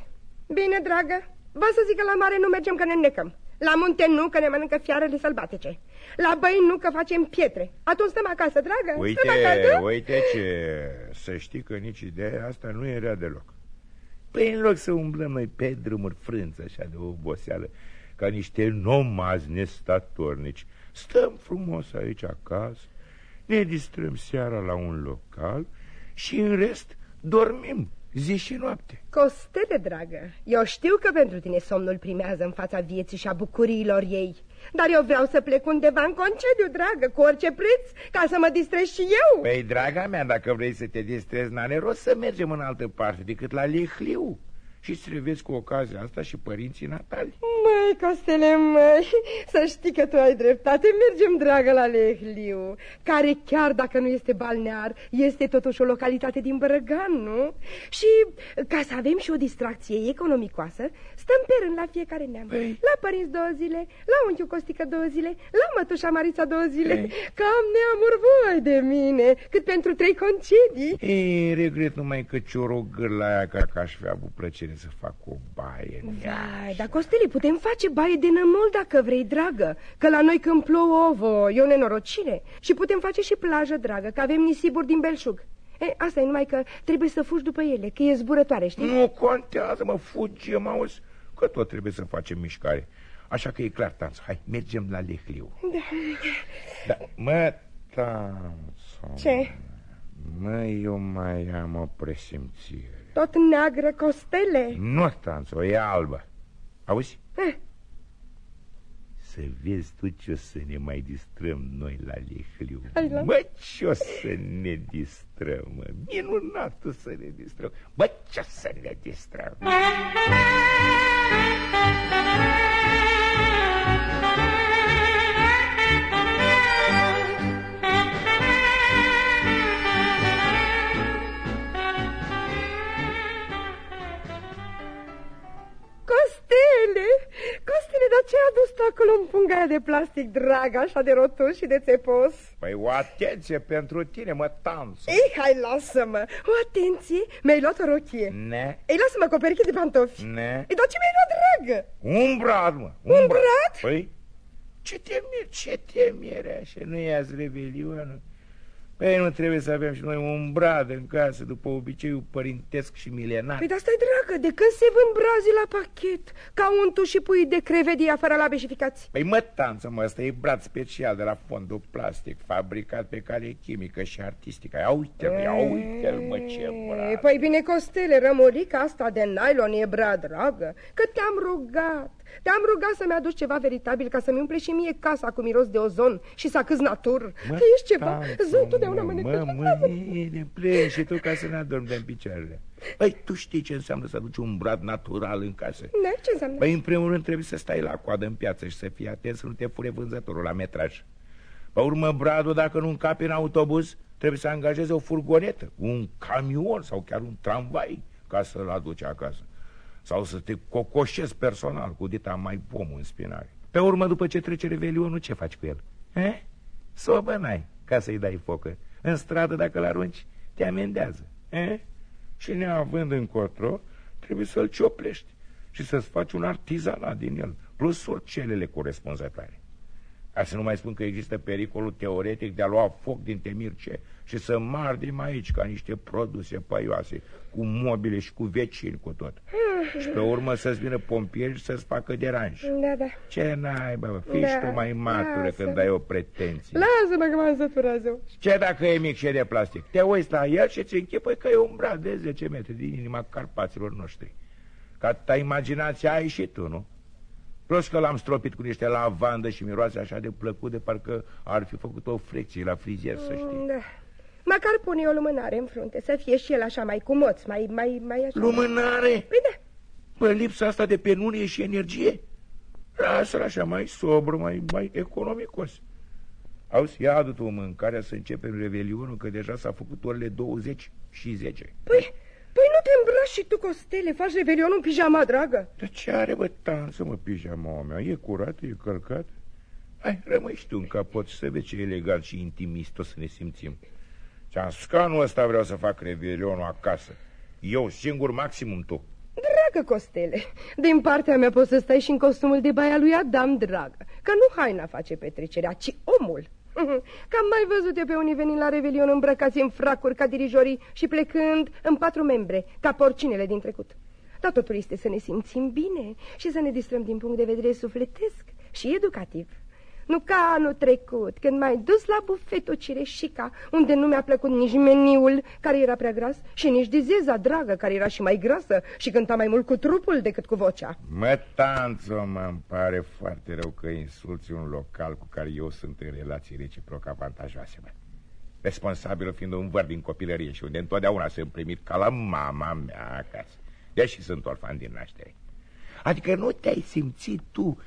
Bine, dragă. Vă să zic că la mare nu mergem că ne înnecăm. La munte nu, că ne mănâncă fiarele sălbatice. La băi nu, că facem pietre. Atunci stăm acasă, dragă. Uite, stăm acasă. uite ce... Să știi că nici ideea asta nu e rea deloc. Păi în loc să umblăm noi pe drumuri frânță așa de oboseală, ca niște nomazi nestatornici, stăm frumos aici acasă, ne distrăm seara la un local și în rest dormim zi și noapte. Costele, dragă, eu știu că pentru tine somnul primează în fața vieții și a bucuriilor ei. Dar eu vreau să plec undeva în concediu, dragă, cu orice preț, ca să mă distrez și eu. Păi, draga mea, dacă vrei să te distrezi, n-are rost să mergem în altă parte decât la Lihliu și să revezi cu ocazia asta și părinții natali. Măi, Costele, măi, să știi că tu ai dreptate, mergem, dragă, la Lehliu, care chiar dacă nu este balnear, este totuși o localitate din Bărăgan, nu? Și ca să avem și o distracție economicoasă, stăm pe rând la fiecare neam. Păi. La părinți două zile, la unchiul Costică două zile, la mătușa Marița două zile. Păi. Cam neamuri voi de mine, cât pentru trei concedii. Ei, regret numai că ciorogârla aia ca că aș fi avut plăcere să fac o baie în ea. Vai, dar Costeli, putem face baie de nămol dacă vrei, dragă Că la noi când plouă ovo, e o nenorocire Și putem face și plajă, dragă, că avem nisiburi din belșug e, Asta e numai că trebuie să fugi după ele, că e zburătoare, știi? Nu contează, mă, fugim, auzi, că tot trebuie să facem mișcare. Așa că e clar, Tanț, hai, mergem la Lehliu. Da. Da, mă, Tanț. Ce? Mă, eu mai am o presimțire. Tot neagră, Costele Nu, Tanțo, e albă. Auzi? eh, Să vezi tu ce o să ne mai distrăm noi la Lehliu. Hai la- Bă, ce o să ne distrăm, mă. Minunat o să ne distrăm. Bă, ce o să ne distrăm. De plastic drag, așa de rotos și de țepos? Păi o atenție pentru tine, mă, Tanțo. Ei, hai, lasă-mă O atenție, mi-ai luat o rochie Ne, Ei, lasă-mă cu o pereche de pantofi ne. Ei, dar ce mi-ai luat, dragă? Un brad, mă. Un brad? Păi, ce te miri, ce te miri așa? Nu e azi revelionul? Păi nu trebuie să avem și noi un brad în casă după obiceiul părintesc și milenar. Păi, dar stai, dragă, de când se vând brazii la pachet? Ca untul și pui de crevedia fără labe și ficați Păi mă, tanță, mă, ăsta e brad special de la fondul plastic, fabricat pe cale chimică și artistică. Ia uite-l, ia uite-l, mă, ce brad. Păi bine, Costele, rămurica asta de nylon e bra, dragă Că te-am rugat Te-am rugat să-mi aduci ceva veritabil Ca să-mi umple și mie casa cu miros de ozon Și să câți natur Mă, Că ești ceva tanță, Zău, totdeauna mă, mănâncă Mă, mâine, pleci și tu ca să ne adorm de picioarele. Păi, tu știi ce înseamnă să aduci un brad natural în casă? Da, ce înseamnă? Păi, în primul rând, trebuie să stai la coadă în piață și să fii atent să nu te fure vânzătorul la metraj. Pe urmă, bradul, dacă nu încapi în autobuz, trebuie să angajezi o furgonetă, un camion sau chiar un tramvai ca să-l aduci acasă. Sau să te cocoșezi personal cu dita mai pomul în spinare. Pe urmă, după ce trece revelionul, ce faci cu el? Eh? Sobă n-ai ca să-i dai focă. În stradă, dacă l-arunci, te amendează. Eh? Și neavând încotro, trebuie să-l cioplești și să-ți faci un artizanat din el, plus surcelele corespunzătoare. Ca să nu mai spun că există pericolul teoretic de a lua foc din temirce și să mardim aici ca niște produse păioase, cu mobile și cu vecini cu tot. și pe urmă să-ți vină pompieri și să-ți facă deranj. Da, da Ce n-ai, bă, fii Da, și tu mai matură lasă. când ai o pretenție. Lasă-mă că m-am săturat zău Ce dacă e mic și e de plastic? Te uiți la el și ți închipă că e un brad de 10 metri din inima Carpaților noștri. Ca ta imaginația ai și tu, nu? Plus că l-am stropit cu niște lavandă și miroase așa de plăcut de parcă ar fi făcut o frecție la frizier, să știi. Da Măcar pune o lumânare în frunte Să fie și el așa mai cumoț Mai, mai, mai așa Lumânare? Păi da Păi lipsa asta de penurie și energie? Lasă-l așa mai sobru, mai, mai economicos. Auzi, ia adu tu mâncarea să începem revelionul, că deja s-a făcut orele 20 și 10. Păi, păi nu te îmbraci și tu, Costele, faci revelion în pijama, dragă? Dar ce are, bă, tansă, mă, pijama mea? E curată, e călcată? Hai, rămâi și tu în capot să vezi ce elegant și intimist o să ne simțim. Ce-am scanul ăsta vreau să fac revelionul acasă. Eu singur, maximum tu. Dragă Costele, din partea mea poți să stai și în costumul de baia lui Adam, dragă, că nu haina face petrecerea, ci omul. Cam mai văzut eu pe unii venind la Revelion îmbrăcați în fracuri ca dirijorii și plecând în patru membre, ca porcinele din trecut. Dar totul este să ne simțim bine și să ne distrăm din punct de vedere sufletesc și educativ. Nu ca anul trecut, când m-ai dus la bufetul Cireșica, unde nu mi-a plăcut nici meniul, care era prea gras, și nici dizeza dragă, care era și mai grasă și cânta mai mult cu trupul decât cu vocea. Mă, tanțo, mă îmi pare foarte rău că insulți un local cu care eu sunt în relații reciproc avantajoase, mă. Responsabilul fiind un văr din copilărie și unde întotdeauna sunt primit ca la mama mea acasă. Deși sunt orfan din naștere. Adică nu te-ai simțit tu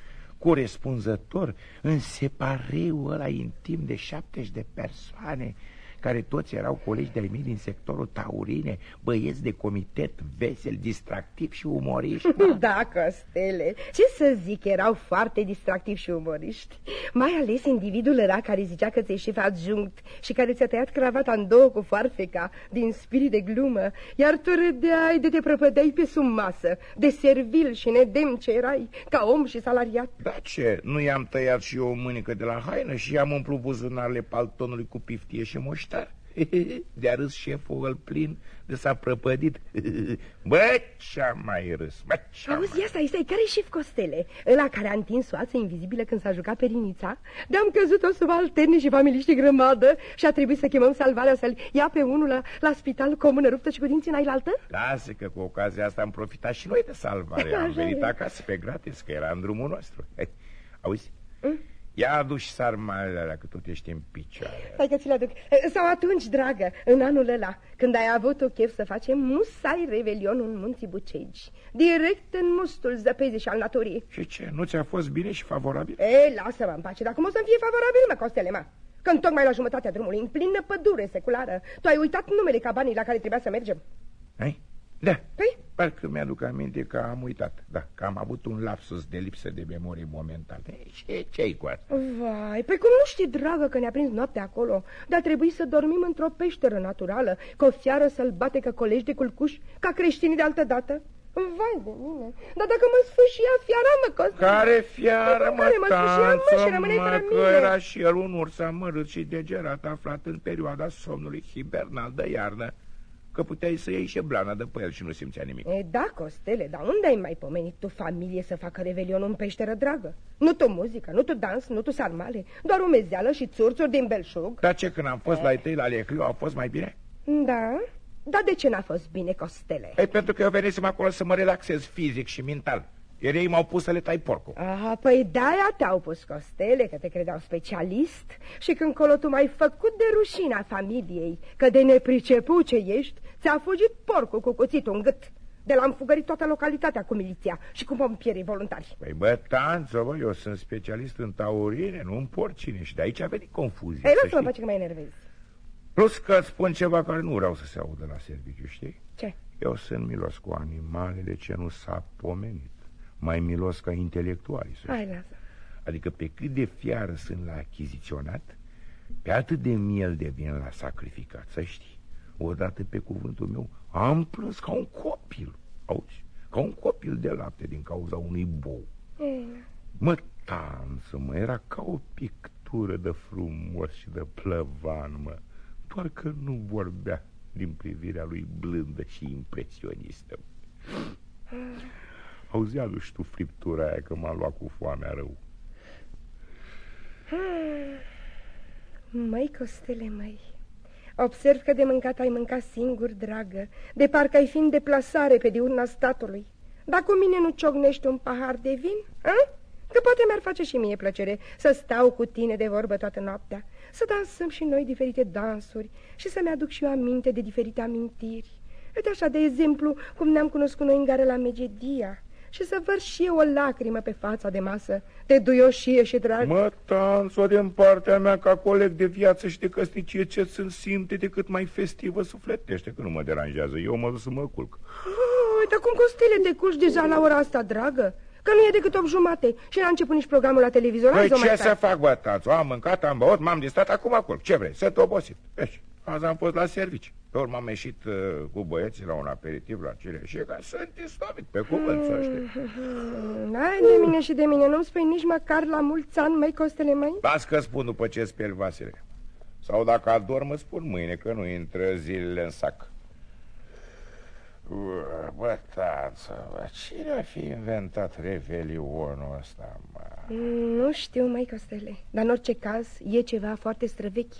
corespunzător în separeul ăla intim de 70 de persoane care toți erau colegi de-ai mei din sectorul taurine, băieți de comitet, vesel, distractiv și umoriști. Da, Costele, ce să zic, erau foarte distractivi și umoriști. Mai ales individul era care zicea că ți-ai șef adjunct și care ți-a tăiat cravata în două cu foarfeca, din spirit de glumă, iar tu râdeai de te prăpădeai pe sub masă, de servil și nedem ce erai, ca om și salariat. Da ce, nu i-am tăiat și eu o mânică de la haină și i-am umplut buzunarele paltonului cu piftie și moș muștar. De-a râs șeful îl plin de s-a prăpădit. Bă, ce-a mai râs, bă, Auzi, ia stai, stai, care șef Costele? Ăla care a întins o alță invizibilă când s-a jucat pe rinița? De-am căzut-o subalterne și familiști grămadă și a trebuit să chemăm salvarea să-l ia pe unul la, la spital cu o mână ruptă și cu dinții în altă? Lasă că cu ocazia asta am profitat și noi de salvare. Am venit acasă pe gratis, că era în drumul nostru. Auzi? Mm? Ia aduci sarmalele alea, că tot ești în picioare. Hai că ți le aduc. Sau atunci, dragă, în anul ăla, când ai avut o chef să facem musai revelion în munții Bucegi, direct în mustul zăpezii și al naturii. Și ce, nu ți-a fost bine și favorabil? E, lasă-mă în pace, dar cum o să-mi fie favorabil, mă, Costele, mă? Când tocmai la jumătatea drumului, în plină pădure seculară, tu ai uitat numele cabanei la care trebuia să mergem. Ai? Da. Păi? Parcă mi-aduc aminte că am uitat. Da, că am avut un lapsus de lipsă de memorie momentan. Ce, ce-i cu asta? Vai, păi cum nu știi, dragă, că ne-a prins noaptea acolo? Dar trebuie să dormim într-o peșteră naturală, cu o fiară sălbatică colegi de culcuși, ca creștinii de altă dată. Vai de mine, dar dacă mă sfâșia fiara, mă costă... Care fiară, mă, care mă sfâșia, mă, și rămâne mă, că era și el un urs amărât și degerat aflat în perioada somnului hibernal de iarnă că puteai să iei și blana de pe el și nu simțea nimic. E, da, Costele, dar unde ai mai pomenit tu familie să facă revelion în peșteră dragă? Nu tu muzică, nu tu dans, nu tu sarmale, doar umezeală și țurțuri din belșug. Dar ce, când am fost e. la ei la Lecliu, a fost mai bine? Da, dar de ce n-a fost bine, Costele? E pentru că eu venisem acolo să mă relaxez fizic și mental. Iar ei m-au pus să le tai porcul. Aha, păi de-aia te-au pus costele, că te credeau specialist și când colo tu mai făcut de rușina familiei, că de nepriceput ce ești, ți-a fugit porcul cu cuțitul în gât. De la-am fugărit toată localitatea cu miliția și cu pompierii voluntari. Păi bă, tanță, bă, eu sunt specialist în taurine, nu în porcine și de aici a venit confuzie. Ei, lasă-mă face că mai enervezi. Plus că îți spun ceva care nu vreau să se audă la serviciu, știi? Ce? Eu sunt milos cu animalele ce nu s-a pomenit mai milos ca intelectualii. Hai, lasă. Adică pe cât de fiară sunt la achiziționat, pe atât de miel devin la sacrificat, să știi. Odată pe cuvântul meu am plâns ca un copil, auzi? Ca un copil de lapte din cauza unui bou. E. Mă, tansă, mă, era ca o pictură de frumos și de plăvan, mă. Doar că nu vorbea din privirea lui blândă și impresionistă. Auzi, aduci tu friptura aia că m-a luat cu foamea rău. Hmm. Măi, Costele, măi, observ că de mâncat ai mâncat singur, dragă, de parcă ai fi în deplasare pe diurna statului. Dar cu mine nu ciognești un pahar de vin? A? Că poate mi-ar face și mie plăcere să stau cu tine de vorbă toată noaptea, să dansăm și noi diferite dansuri și să-mi aduc și eu aminte de diferite amintiri. Uite așa, de exemplu, cum ne-am cunoscut noi în gară la Megedia, și să văr și eu o lacrimă pe fața de masă, de duioșie și drag. Mă, tanțo, din partea mea ca coleg de viață și de căsnicie ce sunt simte decât mai festivă sufletește, că nu mă deranjează. Eu mă duc să mă culc. Oh, dar cum costele te culci deja la ora asta, dragă? Că nu e decât 8 jumate și n-a început nici programul la televizor. Păi ce mai să fac, bă, tațu? Am mâncat, am băut, m-am distrat, acum acolo. Ce vrei? Sunt obosit. Deci, azi am fost la servici. Pe urmă am ieșit uh, cu băieții la un aperitiv la cele și ca sunt istovit, pe cuvânt să știi. Hai de mine și de mine, nu-mi spui nici măcar la mulți ani, mai costele mai? Las că spun după ce speli Vasile. Sau dacă adorm, mă spun mâine că nu intră zilele în sac. Bă, tață, bă, cine a fi inventat revelionul ăsta, mă? Nu știu, mai Costele, dar în orice caz e ceva foarte străvechi.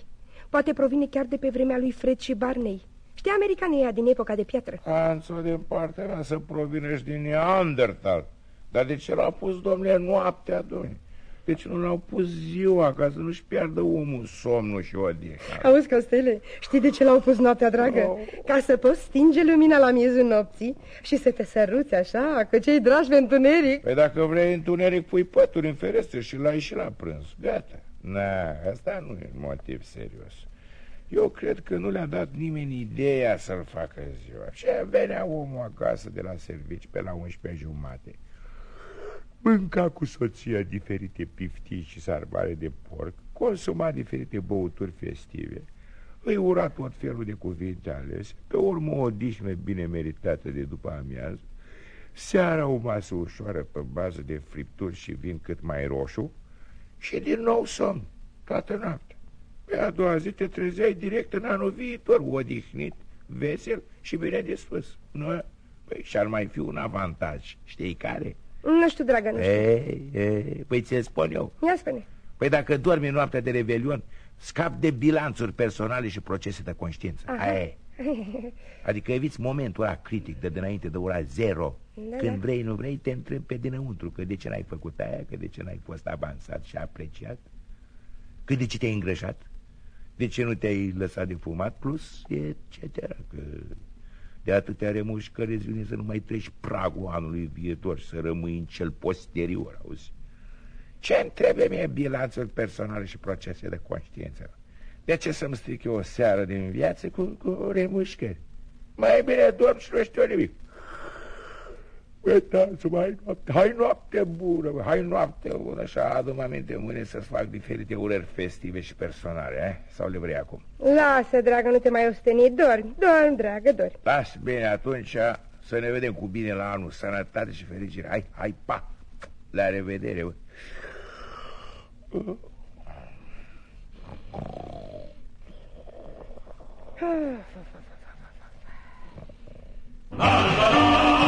Poate provine chiar de pe vremea lui Fred și Barney. Știi americanii din epoca de piatră? Anțo, din partea mea să provine și din Neandertal. Dar de ce l-a pus, domnule, noaptea, domnule? Deci nu l-au pus ziua ca să nu-și piardă omul somnul și odihna. Auzi, Costele, știi de ce l-au pus noaptea, dragă? Oh. Ca să poți stinge lumina la miezul nopții și să te săruți așa, cu cei dragi pe întuneric. Păi dacă vrei întuneric, pui pături în ferestre și l-ai și la prânz. Gata. Na, asta nu e motiv serios. Eu cred că nu le-a dat nimeni ideea să-l facă ziua. Și venea omul acasă de la servici pe la 11 jumate. Mânca cu soția diferite piftii și sarbare de porc, consuma diferite băuturi festive, îi ura tot felul de cuvinte alese, pe urmă o odihnă bine meritată de după amiază, seara o masă ușoară pe bază de fripturi și vin cât mai roșu și din nou somn, toată noaptea. Pe a doua zi te trezeai direct în anul viitor, odihnit, vesel și bine dispus. Nu? Păi și-ar mai fi un avantaj, știi care? Nu știu, dragă, nu știu. Ei, ei, păi ți spun eu. Ia spune. Păi dacă dormi noaptea de revelion, scap de bilanțuri personale și procese de conștiință. Aia Adică eviți momentul ăla critic de dinainte de ora zero. Da, Când da. vrei, nu vrei, te întrebi pe dinăuntru că de ce n-ai făcut aia, că de ce n-ai fost avansat și apreciat, că de ce te-ai îngrășat, de ce nu te-ai lăsat de fumat, plus etc. Că de atâtea remușcări îți vine să nu mai treci pragul anului viitor și să rămâi în cel posterior, auzi? Ce-mi trebuie mie bilanțul personal și procese de conștiință? De ce să-mi stric eu o seară din viață cu, cu remușcări? Mai bine dorm și nu știu nimic uitați mai noapte, hai noapte bună, hai noapte bună, așa adu aminte mâine să-ți fac diferite urări festive și personale, eh? sau le vrei acum? Lasă, dragă, nu te mai osteni, dormi, dormi, dragă, dormi. Las bine, atunci să ne vedem cu bine la anul, sănătate și fericire, hai, hai, pa, la revedere. Bă. Ah,